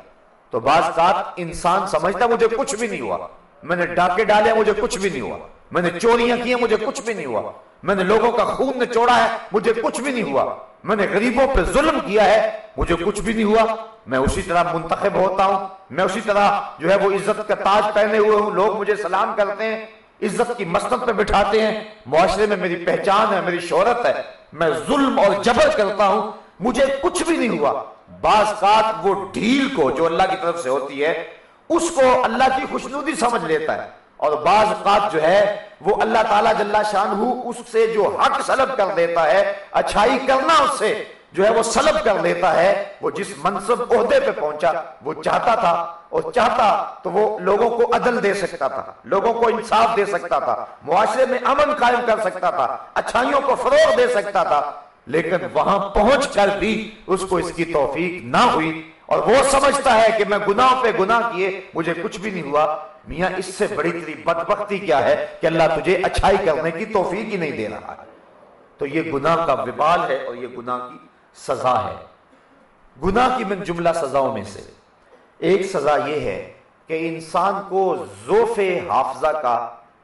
تو بعض ساتھ انسان سمجھتا، مجھے کچھ بھی نہیں ہوا۔ میں نے ڈاکے ڈالے، مجھے کچھ بھی نہیں ہوا۔ میں نے چوریاں کی مجھے کچھ بھی نہیں ہوا۔ میں نے لوگوں کا خون چوڑا ہے، مجھے کچھ بھی نہیں ہوا۔ میں نے غریبوں پہ ظلم کیا ہے، مجھے کچھ بھی نہیں ہوا۔ میں اسی طرح منتخب ہوتا ہوں۔ میں اسی طرح جو ہے وہ عزت کا تاج پہنے ہوئے ہوں۔ لوگ مجھے سلام کرتے ہیں۔ عزت کی مسند پہ بٹھاتے ہیں۔ معاشرے میں میری پہچان ہے، میری شہرت ہے۔ میں ظلم اور جبر کرتا ہوں۔ مجھے کچھ بھی نہیں ہوا۔ بعض ساتھ وہ ڈھیل کو جو اللہ کی طرف سے ہوتی ہے، اس کو اللہ کی خوشنودی سمجھ لیتا ہے۔ اور بعض اوقات جو ہے، وہ اللہ تعالیٰ جل شان ہو اس سے جو حق سلب کر دیتا ہے، اچھائی کرنا اس سے جو ہے، وہ سلب کر لیتا ہے۔ وہ جس منصب عہدے پہ پہنچا، وہ چاہتا تھا اور چاہتا تو وہ لوگوں کو عدل دے سکتا تھا، لوگوں کو انصاف دے سکتا تھا، معاشرے میں امن قائم کر سکتا تھا، اچھائیوں کو فروغ دے سکتا تھا، لیکن وہاں پہنچ کر بھی اس کو اس کی توفیق نہ ہوئی اور وہ سمجھتا ہے کہ میں گناہ پہ گناہ کیے، مجھے کچھ بھی نہیں ہوا۔ میاں، اس سے بڑی تری بدبختی کیا ہے کہ اللہ تجھے اچھائی کرنے کی توفیق ہی نہیں دے رہا ہے۔ تو یہ گناہ کا وبال ہے اور یہ گناہ کی سزا ہے۔ گناہ کی من جملہ سزاؤں میں سے ایک سزا یہ ہے کہ انسان کو زوف حافظہ کا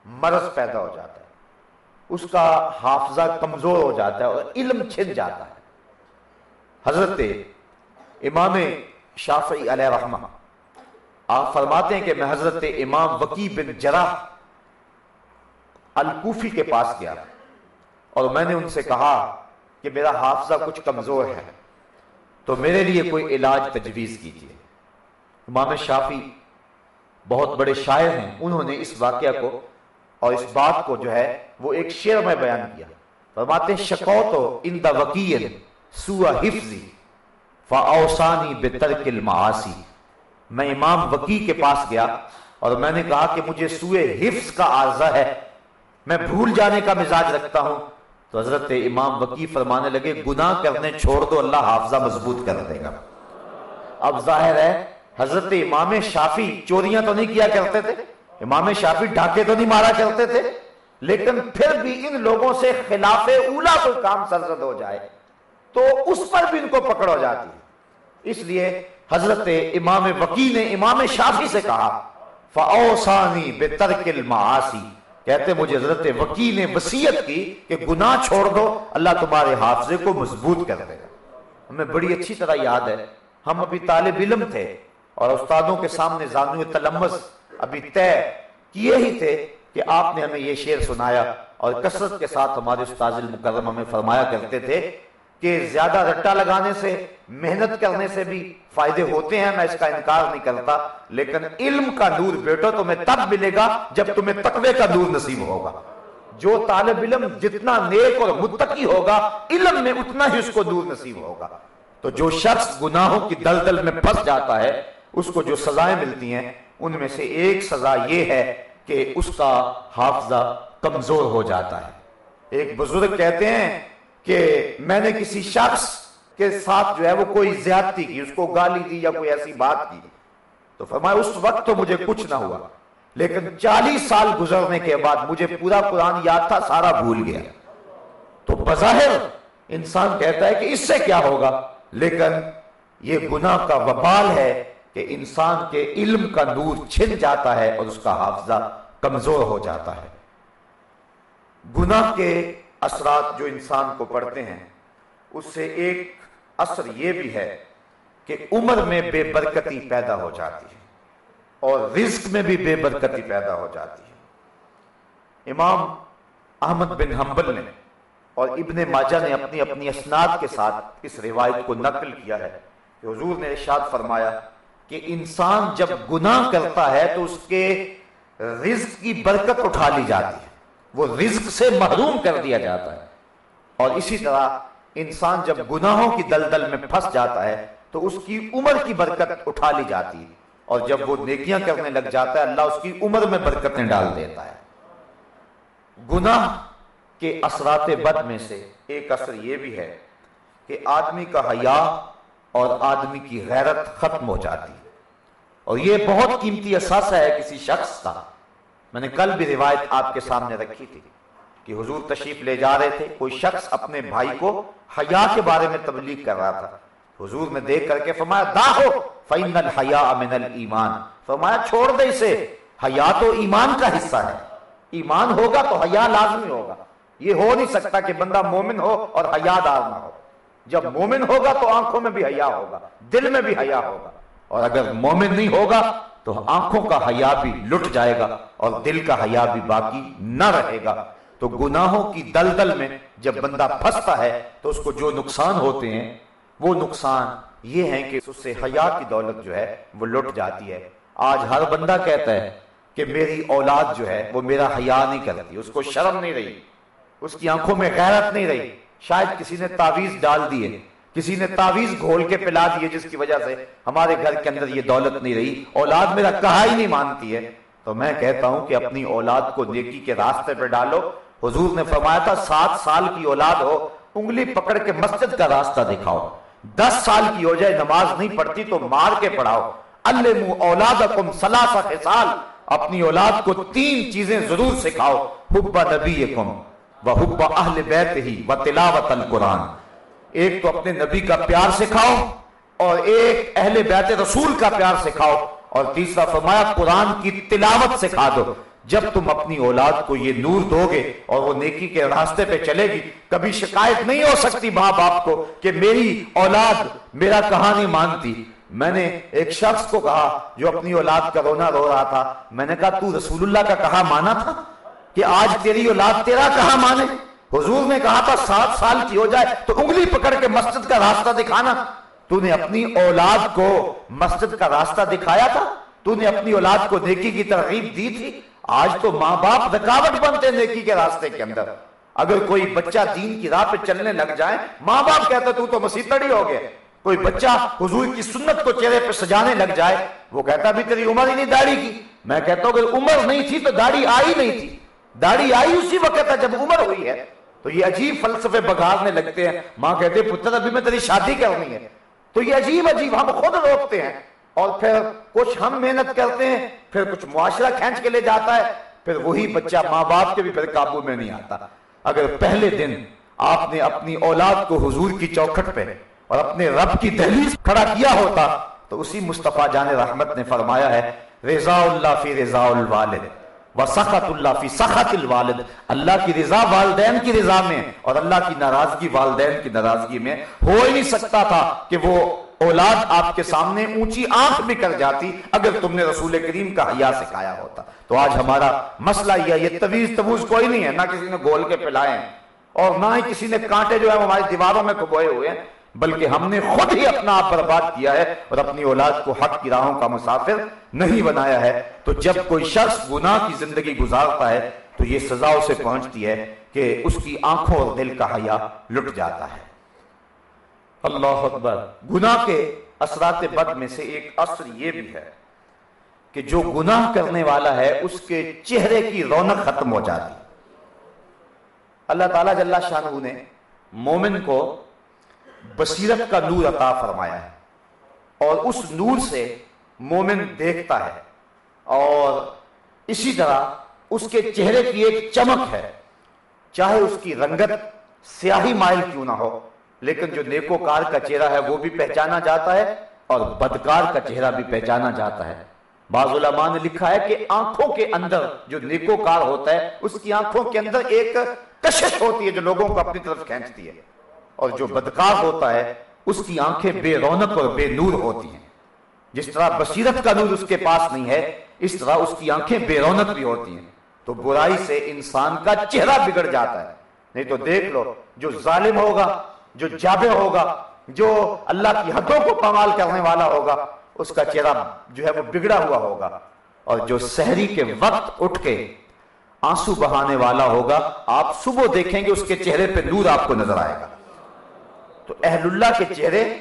مرض پیدا ہو جاتا ہے۔ اس کا حافظہ کمزور ہو جاتا ہے اور علم چھن جاتا ہے۔ حضرت امام شافعی علیہ رحمہ، آپ فرماتے ہیں کہ میں حضرت امام وکی بن جراح الکوفی کے پاس گیا اور میں نے ان سے کہا کہ میرا حافظہ کچھ کمزور ہے، تو میرے لیے کوئی علاج تجویز کیجیے امام شافی بہت بڑے شاعر ہیں، انہوں نے اس واقعہ کو اور اس بات کو جو ہے وہ ایک شعر میں بیان کیا۔ فرماتے ہیں شکوتو اندہ وکیل، سوہ حفظی، فاوسانی بترک المعاصی۔ میں امام وکی کے پاس گیا اور میں نے کہا کہ مجھے سوئے حفظ کا عارضہ ہے۔ میں بھول جانے کا مزاج رکھتا ہوں۔ تو حضرت امام وکی فرمانے لگے، گناہ کرنے چھوڑ دو، اللہ حافظہ مضبوط کر دے گا۔ اب ظاہر ہے حضرت امام شافی چوریاں تو نہیں کیا کرتے تھے؟ امام شافی ڈھاکے تو نہیں مارا کرتے تھے؟ لیکن پھر بھی ان لوگوں سے خلاف اولا کوئی کام سرزد ہو جائے تو اس پر بھی ان کو پکڑ ہو جاتی ہے۔ اس لیے حضرت امام وکی نے امام شافی سے کہا فَأَوْسَانِ بِتَرْكِ الْمَعَاسِ کہتے مجھے حضرت وکی نے وسیعت کی کہ گناہ چھوڑ دو، اللہ تمہارے حافظے کو مضبوط کر دے گا۔ ہمیں بڑی اچھی طرح یاد ہے، ہم ابھی طالب علم تھے۔ اور استادوں کے سامنے زانو تلمس ابھی طے کیے ہی تھے کہ آپ نے ہمیں یہ شعر سنایا اور کثرت کے ساتھ ہمارے استاد المکرم ہمیں فرمایا کرتے تھے کہ زیادہ رٹا لگانے سے، محنت کرنے سے بھی فائدے ہوتے ہیں، میں اس کا انکار نہیں کرتا، لیکن علم کا نور بیٹو، تمہیں تب ملے گا جب تمہیں تقوی کا نور نصیب ہوگا۔ جو طالب علم جتنا نیک اور متقی ہوگا، علم میں اتنا ہی اس کو نور نصیب ہوگا۔ تو جو شخص گناہوں کی دلدل میں پھنس جاتا ہے اس کو جو سزائیں ملتی ہیں، ان میں سے ایک سزا یہ ہے کہ اس کا حافظہ کمزور ہو جاتا ہے۔ ایک بزرگ کہتے ہیں کہ میں نے کسی شخص کے ساتھ جو ہے وہ کوئی زیادتی کی، اس کو گالی دی یا کوئی ایسی بات کی۔ تو فرمایا، اس وقت تو مجھے کچھ نہ ہوا، لیکن چالیس سال گزرنے کے بعد مجھے پورا قرآن یاد تھا، سارا بھول گیا۔ تو بظاہر انسان کہتا ہے کہ اس سے کیا ہوگا، لیکن یہ گناہ کا وبال ہے۔ کہ انسان کے علم کا نور چھن جاتا ہے اور اس کا حافظہ کمزور ہو جاتا ہے۔ گناہ کے اثرات جو انسان کو پڑتے ہیں، اس سے ایک اثر یہ بھی ہے کہ عمر میں بے برکتی پیدا ہو جاتی ہے اور رزق میں بھی بے برکتی پیدا ہو جاتی ہے۔ امام احمد بن حنبل نے اور ابن ماجہ نے اپنی اپنی اسناد کے ساتھ اس روایت کو نقل کیا ہے کہ حضور نے ارشاد فرمایا کہ انسان جب گناہ کرتا ہے تو اس کے رزق کی برکت اٹھا لی جاتی ہے۔ وہ رزق سے محروم کر دیا جاتا ہے۔ اور اسی طرح انسان جب گناہوں کی دلدل میں پھنس جاتا ہے تو اس کی عمر کی برکت اٹھا لی جاتی ہے۔ اور جب وہ نیکیاں کرنے لگ جاتا ہے، اللہ اس کی عمر میں برکتیں ڈال دیتا ہے۔ گناہ کے اثرات بد میں سے ایک اثر یہ بھی ہے کہ آدمی کا حیا اور آدمی کی غیرت ختم ہو جاتی۔ اور یہ بہت قیمتی اثاثہ ہے کسی شخص کا۔ میں نے کل بھی روایت آپ کے سامنے رکھی تھی کہ حضور تشریف لے جا رہے تھے، کوئی شخص اپنے بھائی کو حیا کے بارے میں تبلیغ کر رہا تھا۔ حضور نے دیکھ کر کے فرمایا داہو فَإِنَّ الْحَيَاءَ مِنَ الْإِيمَانِ فرمایا، چھوڑ دے اسے۔ حیا تو ایمان کا حصہ ہے۔ ایمان ہوگا تو حیا لازمی ہوگا۔ یہ ہو نہیں سکتا کہ بندہ مومن ہو اور حیا دار نہ ہو۔ جب مومن ہوگا تو آنکھوں میں بھی حیا ہوگا، دل میں بھی حیا ہوگا۔ اور اگر مومن نہیں ہوگا تو آنکھوں کا حیا بھی لٹ جائے گا اور دل کا حیا بھی باقی نہ رہے گا۔ تو گناہوں کی دلدل میں جب بندہ پھنستا ہے تو اس کو جو نقصان ہوتے ہیں، وہ نقصان یہ ہیں کہ اس سے حیا کی دولت جو ہے، وہ لٹ جاتی ہے۔ آج ہر بندہ کہتا ہے کہ میری اولاد جو ہے، وہ میرا حیا نہیں کرتی، اس کو شرم نہیں رہی، اس کی آنکھوں میں غیرت نہیں رہی۔ شاید کسی نے تعویز ڈال دیے، کسی نے تعویز گھول کے پلا دیے جس کی وجہ سے ہمارے گھر کے اندر یہ دولت نہیں رہی، اولاد میرا کہا ہی نہیں مانتی ہے۔ تو میں کہتا ہوں کہ اپنی اولاد کو نیکی کے راستے پہ ڈالو۔ حضور نے فرمایا تھا، سات سال کی اولاد ہو، انگلی پکڑ کے مسجد کا راستہ دکھاؤ۔ دس سال کی ہو جائے، نماز نہیں پڑھتی تو مار کے پڑھاؤ۔ اللہ اولادکم سلاسہ خسال اپنی اولاد کو تین چیزیں ضرور سکھاؤ۔ حبا نبی کم و حبا اہل بیت ہی و تلاوت القرآن۔ ایک تو اپنے نبی کا پیار سکھاؤ اور ایک اہل بیت رسول کا پیار سکھاؤ۔ اور تیسرا فرمایا، قرآن کی تلاوت سکھا دو۔ جب تم اپنی اولاد کو یہ نور دو گے اور وہ نیکی کے راستے پہ چلے گی، کبھی شکایت نہیں ہو سکتی ماں باپ کو کہ میری اولاد میرا کہانی مانتی۔ میں نے ایک شخص کو کہا جو اپنی اولاد کا رونا رو رہا تھا۔ میں نے کہا، تو رسول اللہ کا کہا مانا تھا؟ کہ آج تیری اولاد تیرا کہا مانے؟ حضور نے کہا تھا سات سال کی ہو جائے تو انگلی پکڑ کے مسجد کا راستہ دکھانا۔ تو نے اپنی اولاد کو مسجد کا راستہ دکھایا تھا۔ تو نے اپنی اولاد کو نیکی کی ترغیب دی تھی۔ آج تو ماں باپ رکاوٹ بنتے نیکی کے راستے کے اندر۔ اگر کوئی بچہ دین کی راہ پہ چلنے لگ جائے، ماں باپ کہتا تو تو مسیطڑی ہو گیا کوئی بچہ حضور کی سنت کو چہرے پہ سجانے لگ جائے، وہ کہتا بھی تیری عمر ہی نہیں داڑھی کی۔ میں کہتا ہوں اگر عمر نہیں تھی تو داڑھی آئی نہیں تھی۔ داڑھی آئی اسی وقت ہے جب عمر ہوئی ہے۔ تو یہ عجیب فلسفے بگارنے لگتے ہیں۔ ماں کہتے پتر، ابھی میں تیری شادی کرنی ہے؟ تو یہ عجیب عجیب، ہم خود روکتے ہیں۔ اور پھر کچھ ہم محنت کرتے ہیں، پھر کچھ معاشرہ کھینچ کے لے جاتا ہے۔ پھر وہی بچہ ماں باپ کے بھی پھر قابو میں نہیں آتا۔ اگر پہلے دن آپ نے اپنی اولاد کو حضور کی چوکھٹ پہ اور اپنے رب کی دہلیز کھڑا کیا ہوتا، تو اسی مصطفیٰ جان رحمت نے فرمایا ہے رضا اللہ فی رضا الوالد۔ وسخط اللہ فی سخط الوالد، اللہ کی رضا والدین کی رضا میں اور اللہ کی ناراضگی والدین کی ناراضگی میں ہو ہی نہیں سکتا تھا کہ وہ اولاد آپ کے سامنے اونچی آنکھ بھی کر جاتی اگر تم نے رسول کریم کا حیا سکھایا ہوتا۔ تو آج ہمارا مسئلہ یہ یہ تویز تبوز کوئی نہیں ہے، نہ کسی نے گول کے پلائے ہیں اور نہ ہی کسی نے کانٹے جو ہے ہماری دیواروں میں کبوئے ہوئے ہیں۔ بلکہ ہم نے خود ہی اپنا آپ برباد کیا ہے اور اپنی اولاد کو حق کی راہوں کا مسافر نہیں بنایا ہے۔ تو جب کوئی شخص گناہ کی زندگی گزارتا ہے تو یہ سزا اسے پہنچتی ہے کہ اس کی آنکھوں اور دل کا حیا لٹ جاتا ہے۔ اللہ اکبر۔ گناہ کے اثرات بد میں سے ایک اثر یہ بھی ہے کہ جو گناہ کرنے والا ہے اس کے چہرے کی رونق ختم ہو جاتی۔ اللہ تعالیٰ جل شاہ نے مومن کو بصیرت کا نور عطا فرمایا ہے اور اس نور سے مومن دیکھتا ہے اور اسی طرح اس کے چہرے کی ایک چمک ہے۔ چاہے اس کی رنگت سیاہی مائل کیوں نہ ہو، لیکن جو نیکوکار کا چہرہ ہے وہ بھی پہچانا جاتا ہے اور بدکار کا چہرہ بھی پہچانا جاتا ہے۔ بعض علماء نے لکھا ہے کہ آنکھوں کے اندر جو نیکوکار ہوتا ہے، اس کی آنکھوں کے اندر ایک کشش ہوتی ہے جو لوگوں کو اپنی طرف کھینچتی ہے۔ اور جو بدکار ہوتا ہے، اس کی آنکھیں بے رونق اور بے نور ہوتی ہیں۔ جس طرح بصیرت کا نور اس کے پاس نہیں ہے، اس طرح اس کی آنکھیں بے رونق بھی ہوتی ہیں۔ تو برائی سے انسان کا چہرہ بگڑ جاتا ہے۔ نہیں تو دیکھ لو، جو ظالم ہوگا، جو جابے ہوگا، جو اللہ کی حدوں کو پامال کرنے والا ہوگا، اس کا چہرہ جو ہے وہ بگڑا ہوا ہوگا۔ اور جو سحری کے وقت اٹھ کے آنسو بہانے والا ہوگا، آپ صبح دیکھیں گے اس کے چہرے پہ نور آپ کو نظر آئے گا۔ تو اہل اللہ کے چہرے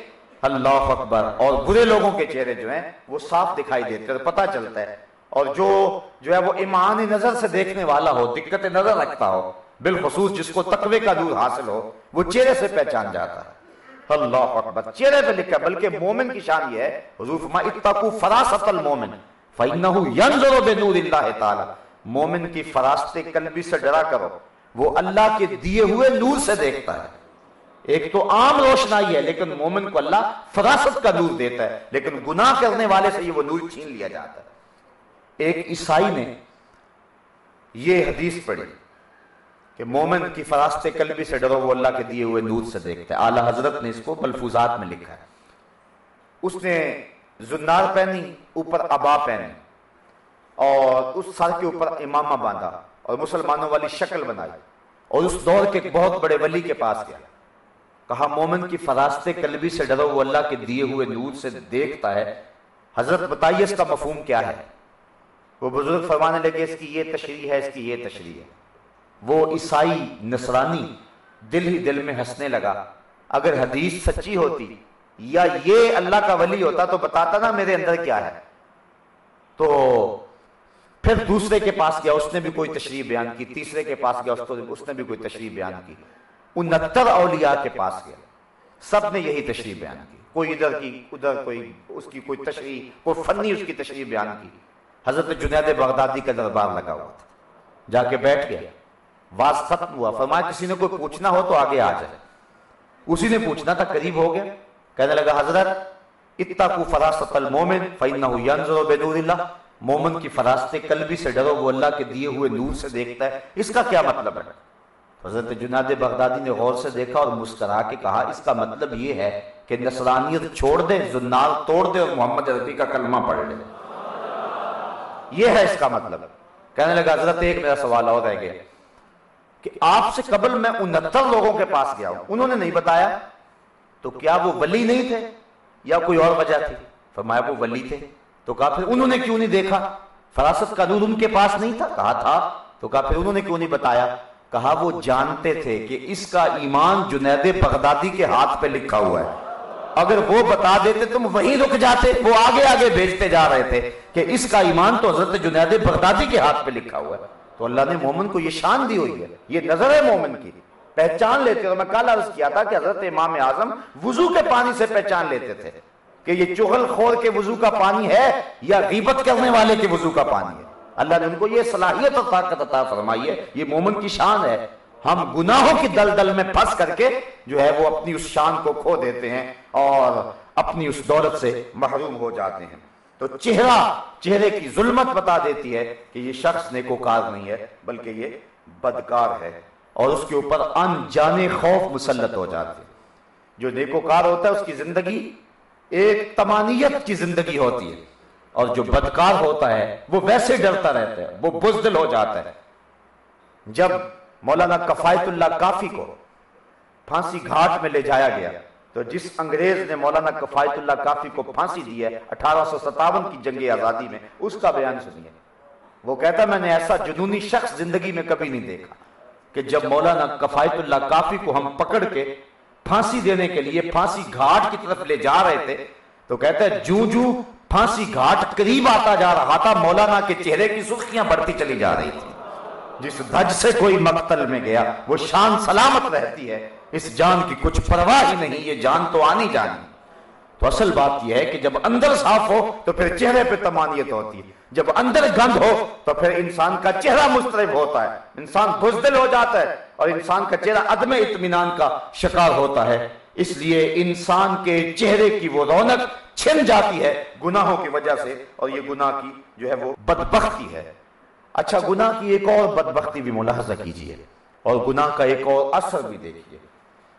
اللہ اکبر اور برے لوگوں کے چہرے جو ہیں وہ صاف دکھائی دیتے ہیں پتا چلتا ہے اور جو جو ہے وہ ایمان نظر سے دیکھنے والا ہو، دقت نظر رکھتا ہو، بالخصوص جس کو تقوی کا دور حاصل ہو، وہ چہرے سے پہچان جاتا ہے۔ اللہ اکبر، چہرے پہ لکھا بلکہ مومن کی شان یہ ہے، حضور فرما اتقو فراست المومن، فَإِنَّهُ يَنظُرُ بِنُورِ اللَّهِ تعالی۔ مومن کی فراست قلبی سے ڈرا کرو، وہ اللہ کے دیے ہوئے نور سے دیکھتا ہے۔ ایک تو عام روشنائی ہے، لیکن مومن کو اللہ فراست کا نور دیتا ہے، لیکن گناہ کرنے والے سے یہ وہ نور چھین لیا جاتا ہے۔ ایک عیسائی نے یہ حدیث پڑھی کہ مومن کی فراست قلبی سے ڈرو، وہ اللہ کے دیے ہوئے نور سے دیکھتا ہے۔ اعلیٰ حضرت نے اس کو ملفوظات میں لکھا ہے۔ اس نے زنار پہنی، اوپر ابا پہنی، اور اس سر کے اوپر امامہ باندھا اور مسلمانوں والی شکل بنائی اور اس دور کے بہت بڑے ولی کے پاس گیا۔ کہا، مومن کی فراست قلبی سے ڈرو، وہ اللہ کے دیے ہوئے نور سے دیکھتا ہے۔ حضرت، بتائیے اس کا مفہوم کیا ہے؟ وہ بزرگ فرمانے لگے، اس کی یہ تشریح ہے، اس کی یہ تشریح ہے۔ وہ عیسائی نصرانی دل ہی دل میں ہنسنے لگا۔ اگر حدیث سچی ہوتی یا یہ اللہ کا ولی ہوتا تو بتاتا نا میرے اندر کیا ہے۔ تو پھر دوسرے کے پاس گیا، اس نے بھی کوئی تشریح بیان کی، تیسرے کے پاس گیا اس نے بھی کوئی تشریح بیان کی۔ انہتر اولیاء کے پاس گیا۔ سب نے یہی تشریح بیان کی۔ کوئی ادھر کی، ادھر کوئی اس کی کوئی تشریح، کوئی فنی اس کی تشریح بیان کی۔ حضرت جنید بغدادی کا دربار لگا ہوا تھا۔ جا کے بیٹھ گیا۔ واز ختم ہوا۔ فرمایا، کسی نے کوئی پوچھنا ہو تو آگے آ جائے۔ اسی نے پوچھنا تھا، قریب ہو گیا۔ کہنے لگا، حضرت اتقو فراست المومن فإنه ينظر بنور اللہ۔ مومن کی فراست قلبی سے ڈرو، وہ اللہ کے دیے ہوئے نور سے دیکھتا ہے۔ اس کا کیا مطلب ہے؟ حضرت جناد بغدادی نے غور سے دیکھا اور مسکرا کے کہا، اس کا مطلب یہ ہے کہ نصرانیت چھوڑ دے زنال توڑ دے اور محمد عربی کا کلمہ پڑھ لے یہ ہے اس کا مطلب۔ کہنے لگا، حضرت، ایک میرا سوال اور رہ گیا۔ کہ آپ سے قبل میں انہتر لوگوں کے پاس گیا ہوں، انہوں نے نہیں بتایا؟ تو کیا وہ ولی نہیں تھے؟ یا کوئی اور وجہ تھی؟ فرمایا، وہ ولی تھے۔ تو کہا، پھر انہوں نے کیوں نہیں دیکھا؟ فراست کا نور ان کے پاس نہیں تھا؟ کہا، تھا۔ تو کہا، پھر انہوں نے کیوں نہیں بتایا؟ کہا وہ جانتے تھے کہ اس کا ایمان جنید بغدادی کے ہاتھ پہ لکھا ہوا ہے۔ اگر وہ بتا دیتے تم وہیں رک جاتے، وہ آگے آگے بھیجتے جا رہے تھے کہ اس کا ایمان تو حضرت جنید بغدادی کے ہاتھ پہ لکھا ہوا ہے۔ تو اللہ نے مومن کو یہ شان دی ہوئی ہے، یہ نظر ہے مومن کی۔ پہچان لیتے اور میں کل عرض کیا تھا کہ حضرت امام اعظم وضو کے پانی سے پہچان لیتے تھے کہ یہ چغل خور کے وضو کا پانی ہے یا غیبت کرنے والے کے وضو کا پانی ہے۔ اللہ نے ان کو یہ صلاحیت اور طاقت عطا فرمائی ہے، یہ مومن کی شان ہے۔ ہم گناہوں کی دل دل میں پھنس کر کے جو ہے وہ اپنی اس شان کو کھو دیتے ہیں اور اپنی اس دولت سے محروم ہو جاتے ہیں۔ تو چہرہ، چہرے کی ظلمت بتا دیتی ہے کہ یہ شخص نیکوکار نہیں ہے، بلکہ یہ بدکار ہے۔ اور اس کے اوپر ان جانے خوف مسلط ہو جاتے ہیں۔ جو نیکوکار ہوتا ہے، اس کی زندگی ایک تمانیت کی زندگی ہوتی ہے۔ اور جو بدکار ہوتا ہے، وہ ویسے ڈرتا رہتا ہے، وہ بزدل ہو جاتا ہے۔ جب مولانا کفایت اللہ کافی کو پھانسی گھاٹ میں لے جایا گیا، تو جس انگریز نے مولانا کفایت اللہ کافی کو پھانسی دی ہے، اٹھارہ سو ستاون کی جنگ آزادی میں، اس کا بیان سنیے۔ وہ کہتا میں نے ایسا جنونی شخص زندگی میں کبھی نہیں دیکھا کہ جب مولانا کفایت اللہ کافی کو ہم پکڑ کے پھانسی دینے کے لیے پھانسی گھاٹ کی طرف لے جا رہے تھے، تو کہتا ہے جو جو پھانسی گھاٹ قریب آتا جا رہا تھا، مولانا کے چہرے کی سرخیاں بڑھتی چلی جا رہی تھی جس دھج سے کوئی مقتل میں گیا، وہ شان سلامت رہتی ہے۔ اس جان کی کچھ پرواہ ہی نہیں، یہ جان تو آنی جانی۔ تو اصل بات یہ ہے کہ جب اندر صاف ہو، تو پھر چہرے پہ تمانیت ہوتی ہے۔ جب اندر گند ہو، تو پھر انسان کا چہرہ مسترب ہوتا ہے۔ انسان بزدل ہو جاتا ہے اور انسان کا چہرہ عدم اطمینان کا شکار ہوتا ہے۔ اس لیے انسان کے چہرے کی وہ رونق چھن جاتی ہے گناہوں کی وجہ سے، اور یہ گناہ کی جو ہے وہ بدبختی ہے۔ اچھا گناہ کی ایک اور بدبختی بھی ملاحظہ کیجیے، اور گناہ کا ایک اور اثر بھی دیکھیے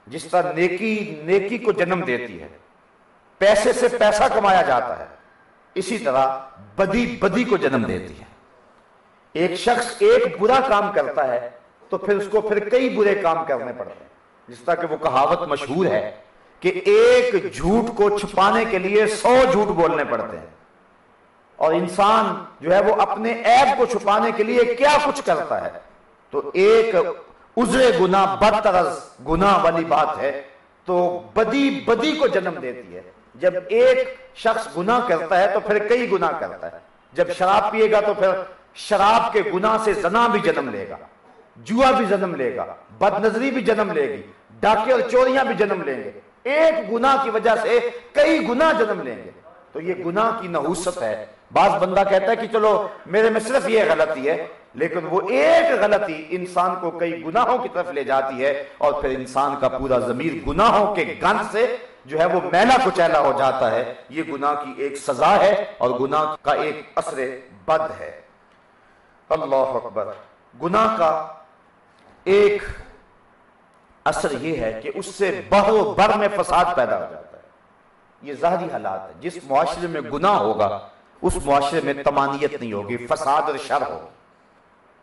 جس طرح نیکی نیکی کو جنم دیتی ہے، پیسے سے پیسہ کمایا جاتا ہے، اسی طرح بدی بدی کو جنم دیتی ہے۔ ایک شخص ایک برا کام کرتا ہے، تو پھر اس کو پھر کئی برے کام کرنے پڑتے ہیں، جس طرح کہ وہ کہاوت مشہور ہے کہ ایک جھوٹ کو چھپانے کے لیے سو جھوٹ بولنے پڑتے ہیں۔ اور انسان جو ہے وہ اپنے عیب کو چھپانے کے لیے کیا کچھ کرتا ہے۔ تو ایک عذر گناہ بدترز گناہ والی بات ہے۔ تو بدی بدی کو جنم دیتی ہے۔ جب ایک شخص گناہ کرتا ہے تو پھر کئی گناہ کرتا ہے۔ جب شراب پیے گا تو پھر شراب کے گناہ سے زنا بھی جنم لے گا۔ جوا بھی جنم لے گا۔ بد نظری بھی جنم لے گی۔ ڈاکے اور چوریاں بھی جنم لیں گے۔ ایک گناہ کی وجہ سے کئی گناہ جنم لیں گے۔ تو یہ گناہ کی نحوست ہے۔ بعض بندہ کہتا ہے کہ چلو میرے میں صرف یہ غلطی ہے، لیکن وہ ایک غلطی انسان کو کئی گناہوں کی طرف لے جاتی ہے اور پھر انسان کا پورا ضمیر گناہوں کے گند سے جو ہے وہ میلا کچیلا ہو جاتا ہے۔ یہ گناہ کی ایک سزا ہے اور گناہ کا ایک اثر بد ہے۔ اللہ اکبر۔ گناہ کا ایک اثر یہ ہے کہ اس سے بہ و بر میں فساد پیدا ہو جاتا ہے۔ یہ ظاہری حالات ہے جس معاشرے میں گناہ ہوگا، اس معاشرے میں تمانیت نہیں ہوگی، فساد اور شر ہوگی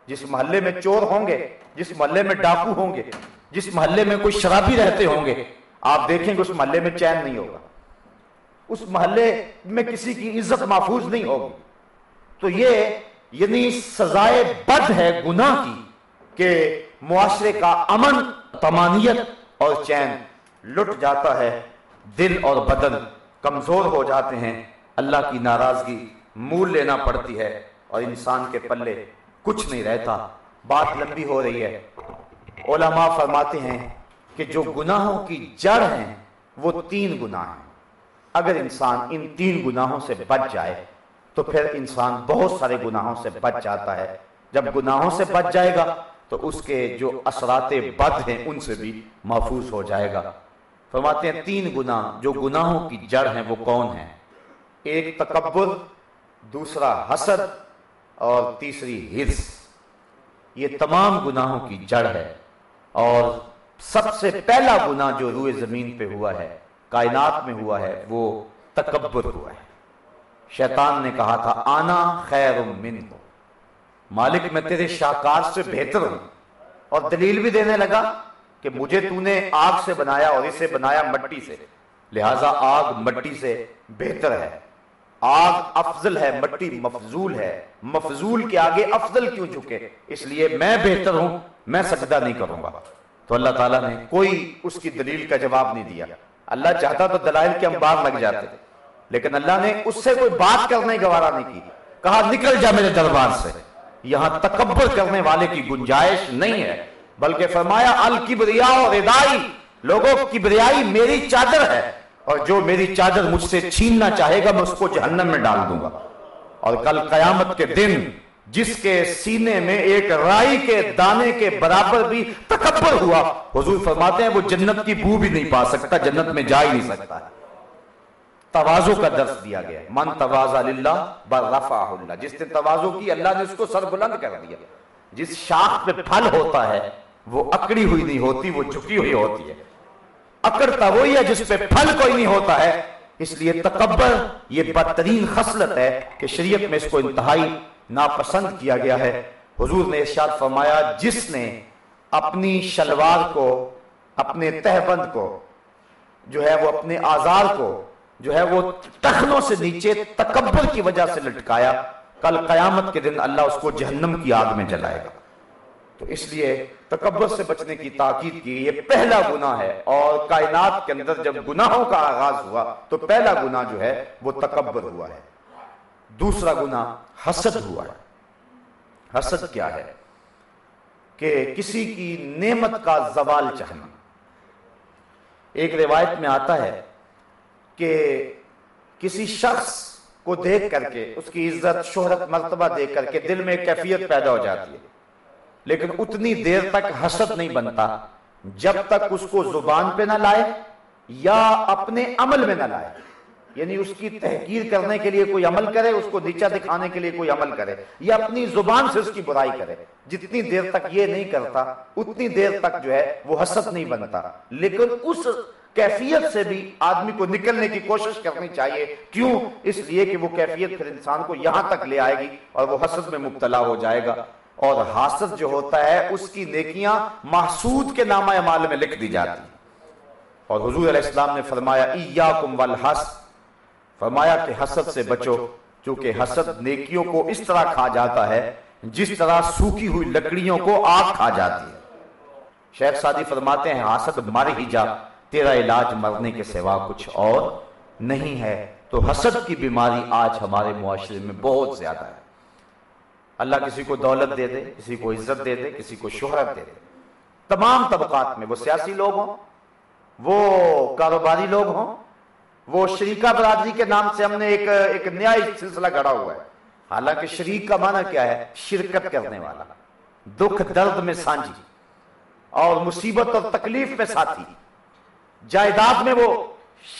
جس محلے میں چور ہوں گے، جس محلے میں ڈاکو ہوں گے، جس محلے میں کوئی شرابی رہتے ہوں گے، آپ دیکھیں گے اس محلے میں چین نہیں ہوگا۔ اس محلے میں کسی کی عزت محفوظ نہیں ہوگی۔ تو یہ یعنی سزائے بد ہے، گناہ کی کہ معاشرے کا امن، تمانیت اور چین لٹ جاتا ہے۔ دل اور بدن کمزور ہو جاتے ہیں۔ اللہ کی ناراضگی مول لینا پڑتی ہے اور انسان کے پلے کچھ نہیں رہتا۔ بات لمبی ہو رہی ہے۔ علماء فرماتے ہیں کہ جو گناہوں کی جڑ ہیں، وہ تین گناہ ہیں۔ اگر انسان ان تین گناہوں سے بچ جائے، تو پھر انسان بہت سارے گناہوں سے بچ جاتا ہے۔ جب گناہوں سے بچ جائے گا تو اس کے جو اثرات بد ہیں ان سے بھی محفوظ ہو جائے گا۔ فرماتے ہیں، تین گناہ، جو گناہوں کی جڑ ہیں، وہ کون ہیں؟ ایک تکبر، دوسرا حسد، اور تیسری ہرس یہ تمام گناہوں کی جڑ ہے۔ اور سب سے پہلا گناہ جو روئے زمین پہ ہوا ہے، کائنات میں ہوا ہے، وہ تکبر ہوا ہے۔ شیطان نے کہا تھا، آنا خیر من ہو مالک، میں تیرے شاکار سے بہتر ہوں۔ اور دلیل بھی دینے لگا کہ مجھے تو نے آگ سے بنایا اور اسے بنایا مٹی سے۔ لہٰذا آگ مٹی سے بہتر ہے۔ آگ افضل ہے، مٹی مفضول ہے۔ مفضول کے آگے افضل کیوں جھکے؟ اس لیے میں بہتر ہوں، میں سجدہ نہیں کروں گا۔ تو اللہ تعالیٰ نے کوئی اس کی دلیل کا جواب نہیں دیا۔ اللہ چاہتا تو دلائل کے انبار لگ جاتے، لیکن اللہ نے اس سے کوئی بات کرنے گوارا نہیں کی۔ کہا، نکل جا میرے دربار سے۔ یہاں تکبر کرنے والے کی گنجائش نہیں ہے، بلکہ فرمایا الکبریا اور ردائی، لوگوں کی بریائی میری چادر ہے، اور جو میری چادر مجھ سے چھیننا چاہے گا، میں اس کو جہنم میں ڈال دوں گا۔ اور کل قیامت کے دن، جس کے سینے میں ایک رائی کے دانے کے برابر بھی تکبر ہوا، حضور فرماتے ہیں، وہ جنت کی بو بھی نہیں پا سکتا، جنت میں جا ہی نہیں سکتا۔ توازو کا درس دیا گیا من توازا للہ برفع اللہ۔ جس نے توازو کی اللہ نے اس کو سر بلند کر دیا۔ جس شاخ پہ پھل ہوتا ہے، وہ اکڑی ہوئی نہیں ہوتی، وہ جھکی ہوئی ہوتی ہے۔ اکڑتا وہی ہے جس پہ پھل کوئی نہیں ہوتا ہے۔ اس لیے تکبر، یہ بدترین خصلت ہے کہ شریعت میں اس کو انتہائی ناپسند کیا گیا ہے۔ حضور نے ارشاد فرمایا، جس نے اپنی شلوار کو، اپنے تہبند کو، جو ہے وہ اپنے آزار کو جو ہے وہ ٹخنوں سے نیچے تکبر کی وجہ سے لٹکایا۔ کل قیامت کے دن اللہ اس کو جہنم کی آگ میں جلائے گا۔ تو اس لیے تکبر سے بچنے کی تاکید کی یہ پہلا گناہ ہے۔ اور کائنات کے اندر جب گناہوں کا آغاز ہوا، تو پہلا گناہ جو ہے وہ تکبر ہوا ہے۔ دوسرا گناہ حسد ہوا ہے۔ حسد کیا ہے؟ کہ کسی کی نعمت کا زوال چاہنا ایک روایت میں آتا ہے کہ کسی شخص کو دیکھ کر کے اس کی عزت، شہرت، مرتبہ دیکھ کر کے دل میں کیفیت پیدا ہو جاتی ہے۔ لیکن اتنی دیر تک حسد نہیں بنتا جب تک اس کو زبان پہ نہ لائے یا اپنے عمل میں نہ لائے۔ یعنی اس کی تحقیر کرنے کے لیے کوئی عمل کرے، اس کو نیچا دکھانے کے لیے کوئی عمل کرے یا اپنی زبان سے اس کی برائی کرے۔ جتنی دیر تک یہ نہیں کرتا، اتنی دیر تک جو ہے وہ حسد نہیں بنتا۔ لیکن اس کیفیت سے بھی آدمی کو نکلنے کی کوشش کرنی چاہیے۔ کیوں؟ اس لیے کہ وہ کیفیت پھر انسان کو یہاں تک لے آئے گی اور وہ حسد میں مبتلا ہو جائے گا۔ اور حاسد جو ہوتا ہے، اس کی نیکیاں محسود کے نامہ اعمال میں لکھ دی جاتی اور حضور علیہ السلام نے فرمایا، ایاکم والحسد فرمایا کہ حسد سے بچو، چونکہ حسد نیکیوں کو اس طرح کھا جاتا ہے، جس طرح سوکھی ہوئی لکڑیوں کو آگ کھا جاتی ہے۔ شیخ سادی فرماتے ہیں، حسد مر ہی جا۔ تیرا علاج مرنے کے سوا کچھ اور نہیں ہے، تو حسد کی بیماری آج ہمارے معاشرے میں بہت زیادہ ہے۔ اللہ کسی کو دولت دے دے، کسی کو عزت دے دے، کسی کو شہرت دے دے۔ تمام طبقات میں وہ سیاسی لوگ ہوں، وہ کاروباری لوگ ہوں، وہ شریکہ برادری کے نام سے ہم نے ایک ایک نیا سلسلہ گڑا ہوا ہے۔ حالانکہ شریک کا معنی کیا ہے؟ شرکت کرنے والا۔ دکھ درد میں سانجی اور مصیبت اور تکلیف میں ساتھی۔ جائیداد میں وہ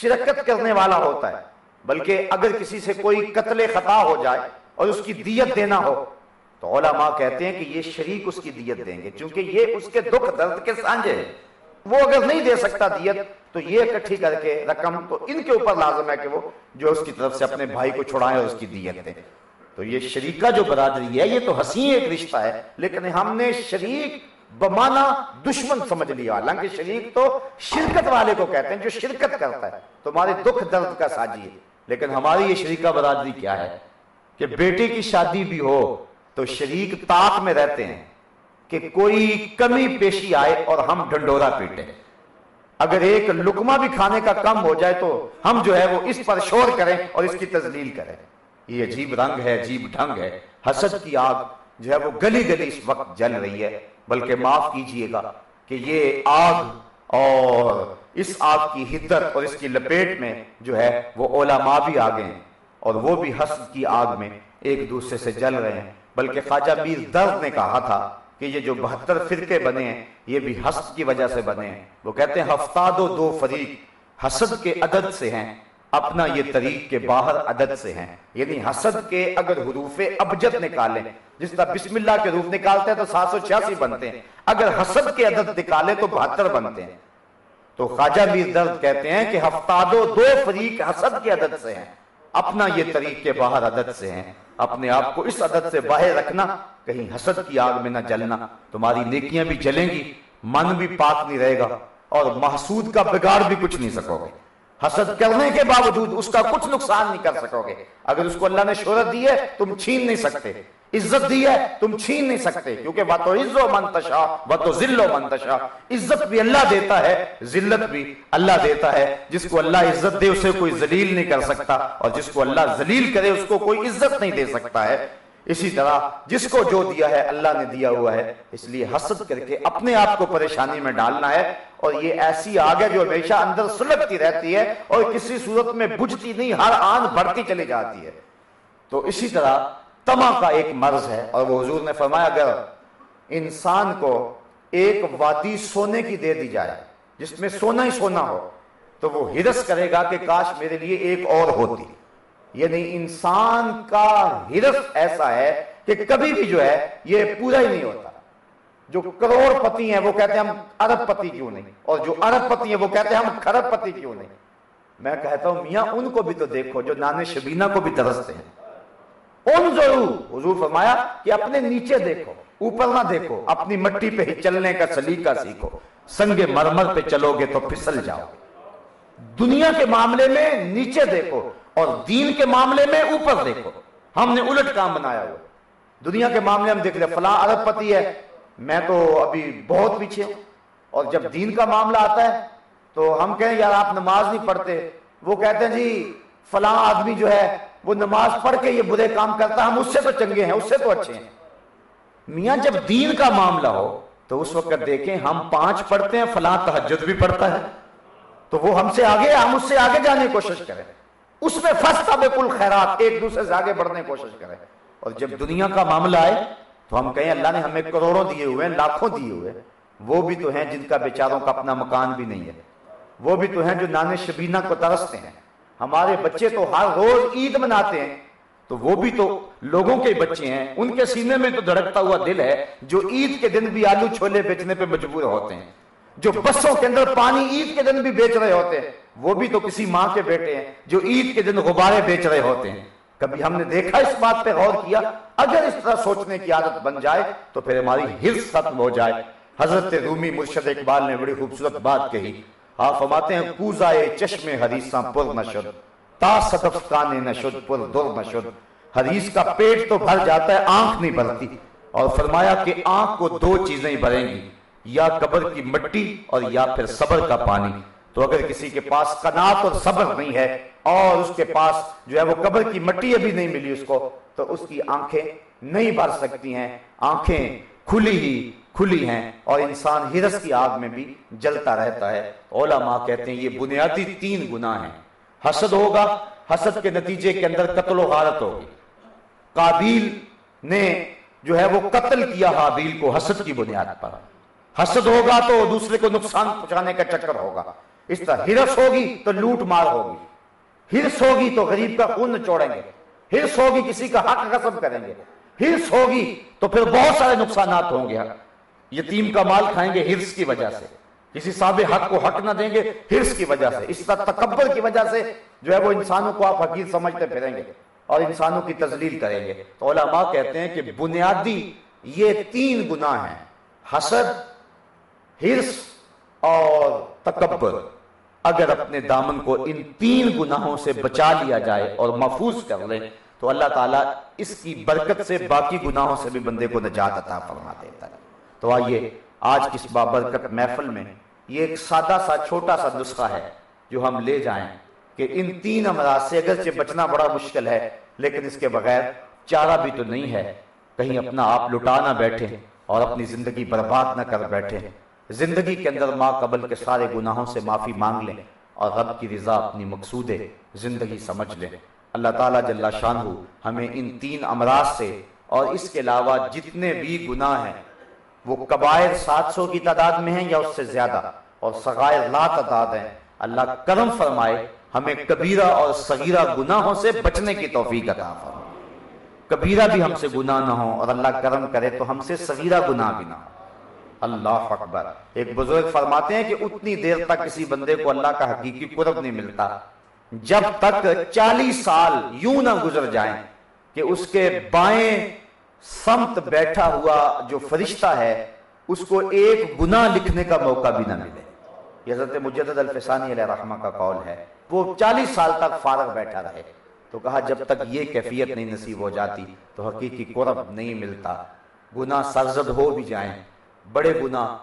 شرکت کرنے والا ہوتا ہے، بلکہ اگر کسی سے کوئی قتل خطا ہو جائے اور اس کی دیت دینا ہو، تو علماء کہتے ہیں کہ یہ شریک اس کی دیت دیں گے، چونکہ یہ اس کے دکھ درد کے سانجے ہیں۔ وہ اگر نہیں دے سکتا دیت، تو یہ اکٹھی کر کے رقم تو ان کے اوپر لازم ہے کہ وہ جو اس کی طرف سے اپنے بھائی کو چھڑائیں اور اس کی دیت دیں۔ تو یہ شریکہ جو برادری ہے، یہ تو حسین ایک رشتہ ہے، لیکن ہم نے شریک بمانا دشمن سمجھ لیا۔ حالانکہ شریک تو شرکت والے کو کہتے ہیں جو شرکت کرتا ہے۔ تمہارے دکھ درد کا ساجی ہے۔ لیکن ہماری یہ شریکہ برادری کیا ہے؟ کہ بیٹے کی شادی بھی ہو تو شریک طاق میں رہتے ہیں کہ کوئی کمی پیشی آئے اور ہم ڈنڈورا پیٹے اگر ایک لکمہ بھی کھانے کا کم ہو جائے تو ہم جو ہے وہ اس پر شور کریں اور اس کی تزلیل کریں۔ یہ عجیب رنگ ہے، عجیب ڈھنگ ہے۔ حسد کی آگ جو ہے وہ گلی گلی اس وقت جل رہی ہے۔ بلکہ معاف کیجیے گا کہ یہ آگ اور اس آگ کی حدت اور اس کی لپیٹ میں جو ہے وہ علماء بھی آگے ہیں اور وہ بھی حسد کی آگ میں ایک دوسرے سے جل رہے ہیں۔ بلکہ خواجہ میر درد نے کہا تھا کہ یہ جو بہتر فرقے بنے ہیں، یہ بھی حسد کی وجہ سے بنے ہیں۔ وہ کہتے ہیں، ہفتاد و دو فریق حسد کے عدد سے ہیں۔ اپنا یہ طریق کے باہر عدد سے ہیں۔ یعنی حسد کے اگر حروف ابجد نکالیں، جس طرح بسم اللہ کے حروف نکالتے ہیں تو سات سو چھیاسی بنتے ہیں۔ اگر حسد کے عدد نکالے تو بہتر بنتے ہیں۔ تو خواجہ میر درد کہتے ہیں کہ ہفتاد و دو فریق حسد کے عدد سے ہیں۔ اپنا یہ طریق کے باہر عدد سے ہیں۔ اپنے آپ کو اس عدد سے باہر رکھنا، کہیں حسد کی آگ میں نہ جلنا۔ تمہاری نیکیاں بھی جلیں گی، من بھی پاک نہیں رہے گا اور محسود کا بگاڑ بھی کچھ نہیں سکو گے۔ حسد کرنے کے باوجود اس کا کچھ نقصان نہیں کر سکو گے۔ اگر اس کو اللہ نے شہرت دی ہے، تم چھین نہیں سکتے۔ عزت دی ہے، تم چھین نہیں سکتے۔ کیونکہ وہ تو عز و منتشا وہ تو ذل و منتشا عزت بھی اللہ دیتا ہے، ذلت بھی اللہ دیتا ہے۔ جس کو اللہ عزت دے، اسے کوئی ذلیل نہیں کر سکتا۔ اور جس کو اللہ ذلیل کرے، اس کو کوئی عزت نہیں دے سکتا ہے۔ اسی طرح جس کو جو دیا ہے اللہ نے دیا ہوا ہے، اس لیے حسد کر کے اپنے آپ کو پریشانی میں ڈالنا ہے۔ اور یہ ایسی آگ ہے جو ہمیشہ اندر سلگتی رہتی ہے اور کسی صورت میں بجھتی نہیں، ہر آن بڑھتی چلی جاتی ہے۔ تو اسی طرح تما کا ایک مرض ہے، اور وہ حضور نے فرمایا، اگر انسان کو ایک وادی سونے کی دے دی جائے، جس میں سونا ہی سونا ہو، تو وہ ہرس کرے گا کہ کاش میرے لیے ایک اور ہوتی۔ یعنی انسان کا ہرس ایسا ہے کہ کبھی بھی جو ہے یہ پورا ہی نہیں ہوتا۔ جو کروڑ پتی ہیں وہ کہتے ہیں ہم ارب پتی کیوں نہیں؟ اور جو ارب پتی ہیں وہ کہتے ہیں ہم خرب پتی کیوں نہیں؟ میں کہتا ہوں میاں، ان کو بھی تو دیکھو جو نانے شبینہ کو بھی ترستے ہیں۔ ان ضرور، حضور فرمایا کہ اپنے نیچے دیکھو، اوپر نہ دیکھو، اپنی مٹی پہ ہی چلنے کا سلیقہ سیکھو۔ سنگ مرمر پہ چلو گے تو پھسل جاؤ۔ دنیا کے معاملے میں نیچے دیکھو۔ اور دین کے معاملے میں اوپر دیکھو۔ ہم نے الٹ کام بنایا ہوا۔ دنیا کے معاملے میں دیکھ لیں، فلاں ارب پتی ہے۔ میں تو ابھی بہت پیچھے ہوں۔ اور جب دین کا معاملہ آتا ہے، تو ہم کہیں، یار آپ نماز نہیں پڑھتے۔ وہ کہتے ہیں جی فلاں آدمی جو ہے، وہ نماز پڑھ کے یہ برے کام کرتا ہم اس سے تو چنگے ہیں، اس سے تو اچھے ہیں۔ میاں، جب دین کا معاملہ ہو، تو اس وقت دیکھیں، ہم پانچ پڑھتے ہیں، فلاں تحجد بھی پڑھتا ہے۔ تو وہ ہم سے آگے، ہم اس سے آگے جانے کی کوشش کریں۔ اس میں فستا بے کل خیرات ایک دوسرے سے آگے بڑھنے کی کوشش کریں۔ اور جب دنیا کا معاملہ آئے، تو ہم کہیں اللہ نے ہمیں کروڑوں دیے ہوئے ہیں لاکھوں دیے ہوئے، وہ بھی تو ہیں جن کا بیچاروں کا اپنا مکان بھی نہیں ہے۔ وہ بھی تو ہیں جو نانے شبینہ کو ترستے ہیں۔ ہمارے بچے تو ہر روز عید مناتے ہیں۔ تو وہ بھی تو لوگوں کے بچے ہیں۔ ان کے سینے میں تو دھڑکتا ہوا دل ہے جو عید کے دن بھی آلو چھولے بیچنے پہ مجبور ہوتے ہیں۔ جو بسوں کے اندر پانی عید کے دن بھی بیچ رہے ہوتے ہیں، وہ بھی تو کسی ماں کے بیٹے ہیں جو عید کے دن غبارے بیچ رہے ہوتے ہیں۔ کبھی ہم نے دیکھا اس بات پہ غور کیا، اگر اس طرح سوچنے کی عادت بن جائے تو پھر ہماری حرص ختم ہو جائے۔ حضرت رومی مرشد اقبال نے بڑی خوبصورت بات کہی، آپ فرماتے ہیں، کوزائے چشم حریصاں پر نشد، تا صدف کانے نشد پر در نشد۔ حریص کا پیٹ تو بھر جاتا ہے، آنکھ نہیں بھرتی۔ اور فرمایا کہ آنکھ کو دو چیزیں بھریں گی یا قبر کی مٹی اور یا پھر صبر کا پانی۔ تو اگر کسی کے پاس قناعت اور صبر نہیں ہے اور اس کے پاس جو ہے وہ قبر کی مٹی ابھی نہیں ملی اس کو، تو اس کی آنکھیں نہیں بھر سکتی ہیں۔ آنکھیں کھلی ہی کھلی ہیں اور انسان ہرس کی آگ میں بھی جلتا رہتا ہے۔ علماء کہتے ہیں یہ بنیادی تین گناہ ہیں۔ حسد ہوگا، حسد کے نتیجے کے اندر قتل و غارت ہوگی۔ قابیل نے جو ہے وہ قتل کیا حابیل کو حسد کی بنیاد پر۔ حسد ہوگا تو دوسرے کو نقصان پہنچانے کا چکر ہوگا۔ اس طرح ہرس ہوگی تو لوٹ مار ہوگی۔ ہرس ہوگی تو غریب کا خون چوڑیں گے۔ ہرس ہوگی کسی کا حق غصب کریں گے۔ ہرس ہوگی تو پھر بہت سارے نقصانات ہوں گے۔ یتیم کا مال کھائیں گے ہرس کی وجہ سے۔ کسی صاحب حق کو حق نہ دیں گے ہرس کی وجہ سے۔ اس طرح تکبر کی وجہ سے جو ہے وہ انسانوں کو آپ حقیق سمجھتے پھریں گے اور انسانوں کی تزلیل کریں گے۔ تو علماء کہتے ہیں کہ بنیادی یہ تین گناہ ہیں۔ حسد ہرس اور تکبر۔ اگر اپنے دامن کو ان تین گناہوں سے بچا لیا جائے اور محفوظ کر لیں، تو اللہ تعالیٰ اس کی برکت سے باقی گناہوں سے بھی بندے کو نجات عطا فرما دیتا ہے۔ تو آئیے، آج کس بابرکت محفل میں یہ ایک سادہ سا، چھوٹا سا نسخہ ہے جو ہم لے جائیں کہ ان تین امراض سے اگرچہ بچنا بڑا مشکل ہے، لیکن اس کے بغیر چارہ بھی تو نہیں ہے۔ کہیں اپنا آپ لٹا نہ بیٹھے اور اپنی زندگی برباد نہ کر بیٹھے زندگی کے اندر ماں قبل کے سارے گناہوں سے معافی مانگ لیں اور رب کی رضا اپنی مقصود زندگی سمجھ لیں۔ اللہ تعالیٰ جل شان ہمیں ان تین امراض سے اور اس کے علاوہ جتنے بھی گناہ ہیں، وہ کبائر سات سو کی تعداد میں ہیں یا اس سے زیادہ؟ اور سغائر لا تعداد ہیں۔ اللہ کرم فرمائے، ہمیں کبیرہ اور صغیرہ گناہوں سے بچنے کی توفیق عطا فرمائے۔ کبیرہ بھی ہم سے گناہ نہ ہو اور اللہ کرم کرے تو ہم سے صغیرہ گناہ بھی نہ ہو اللہ اکبر۔ ایک بزرگ فرماتے ہیں کہ اتنی دیر تک کسی بندے کو اللہ کا حقیقی قرب نہیں ملتا۔ جب تک چالیس سال یوں نہ گزر جائیں کہ اس کے بائیں سمت بیٹھا ہوا جو فرشتہ ہے، اس کو ایک گناہ لکھنے کا موقع بھی نہ ملے۔ یہ حضرت مجدد الفسانی علیہ رحمہ کا قول ہے۔ وہ چالیس سال تک فارغ بیٹھا رہے۔ تو کہا، جب تک یہ کیفیت نہیں نصیب ہو جاتی تو حقیقی قرب نہیں ملتا۔ گناہ سرزد ہو بھی جائیں۔ بڑے گناہ،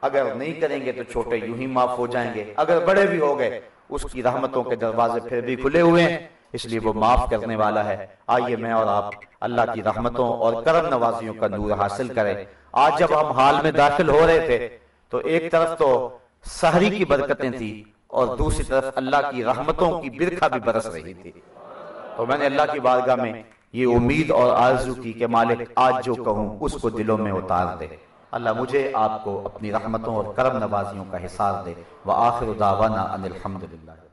اگر نہیں کریں گے تو چھوٹے یوں ہی معاف ہو جائیں گے۔ اگر بڑے بھی ہو گئے، اس کی رحمتوں کے دروازے پھر بھی کھلے ہوئے ہیں۔ اس لیے وہ معاف کرنے والا ہے۔ آئیے میں اور آپ اللہ کی رحمتوں اور کرم نوازیوں کا نور حاصل کریں۔ آج جب ہم حال میں داخل ہو رہے تھے، تو ایک طرف تو سہری کی برکتیں تھی اور دوسری طرف اللہ کی رحمتوں کی برکھا بھی برس رہی تھی۔ تو میں نے اللہ کی بارگاہ میں یہ امید اور آرزو کی کہ مالک آج جو کہوں، اس کو دلوں میں اتار دے۔ اللہ مجھے آپ کو اپنی رحمتوں اور کرم نوازیوں کا حساب دے۔ وآخر دعوانا ان الحمدللہ۔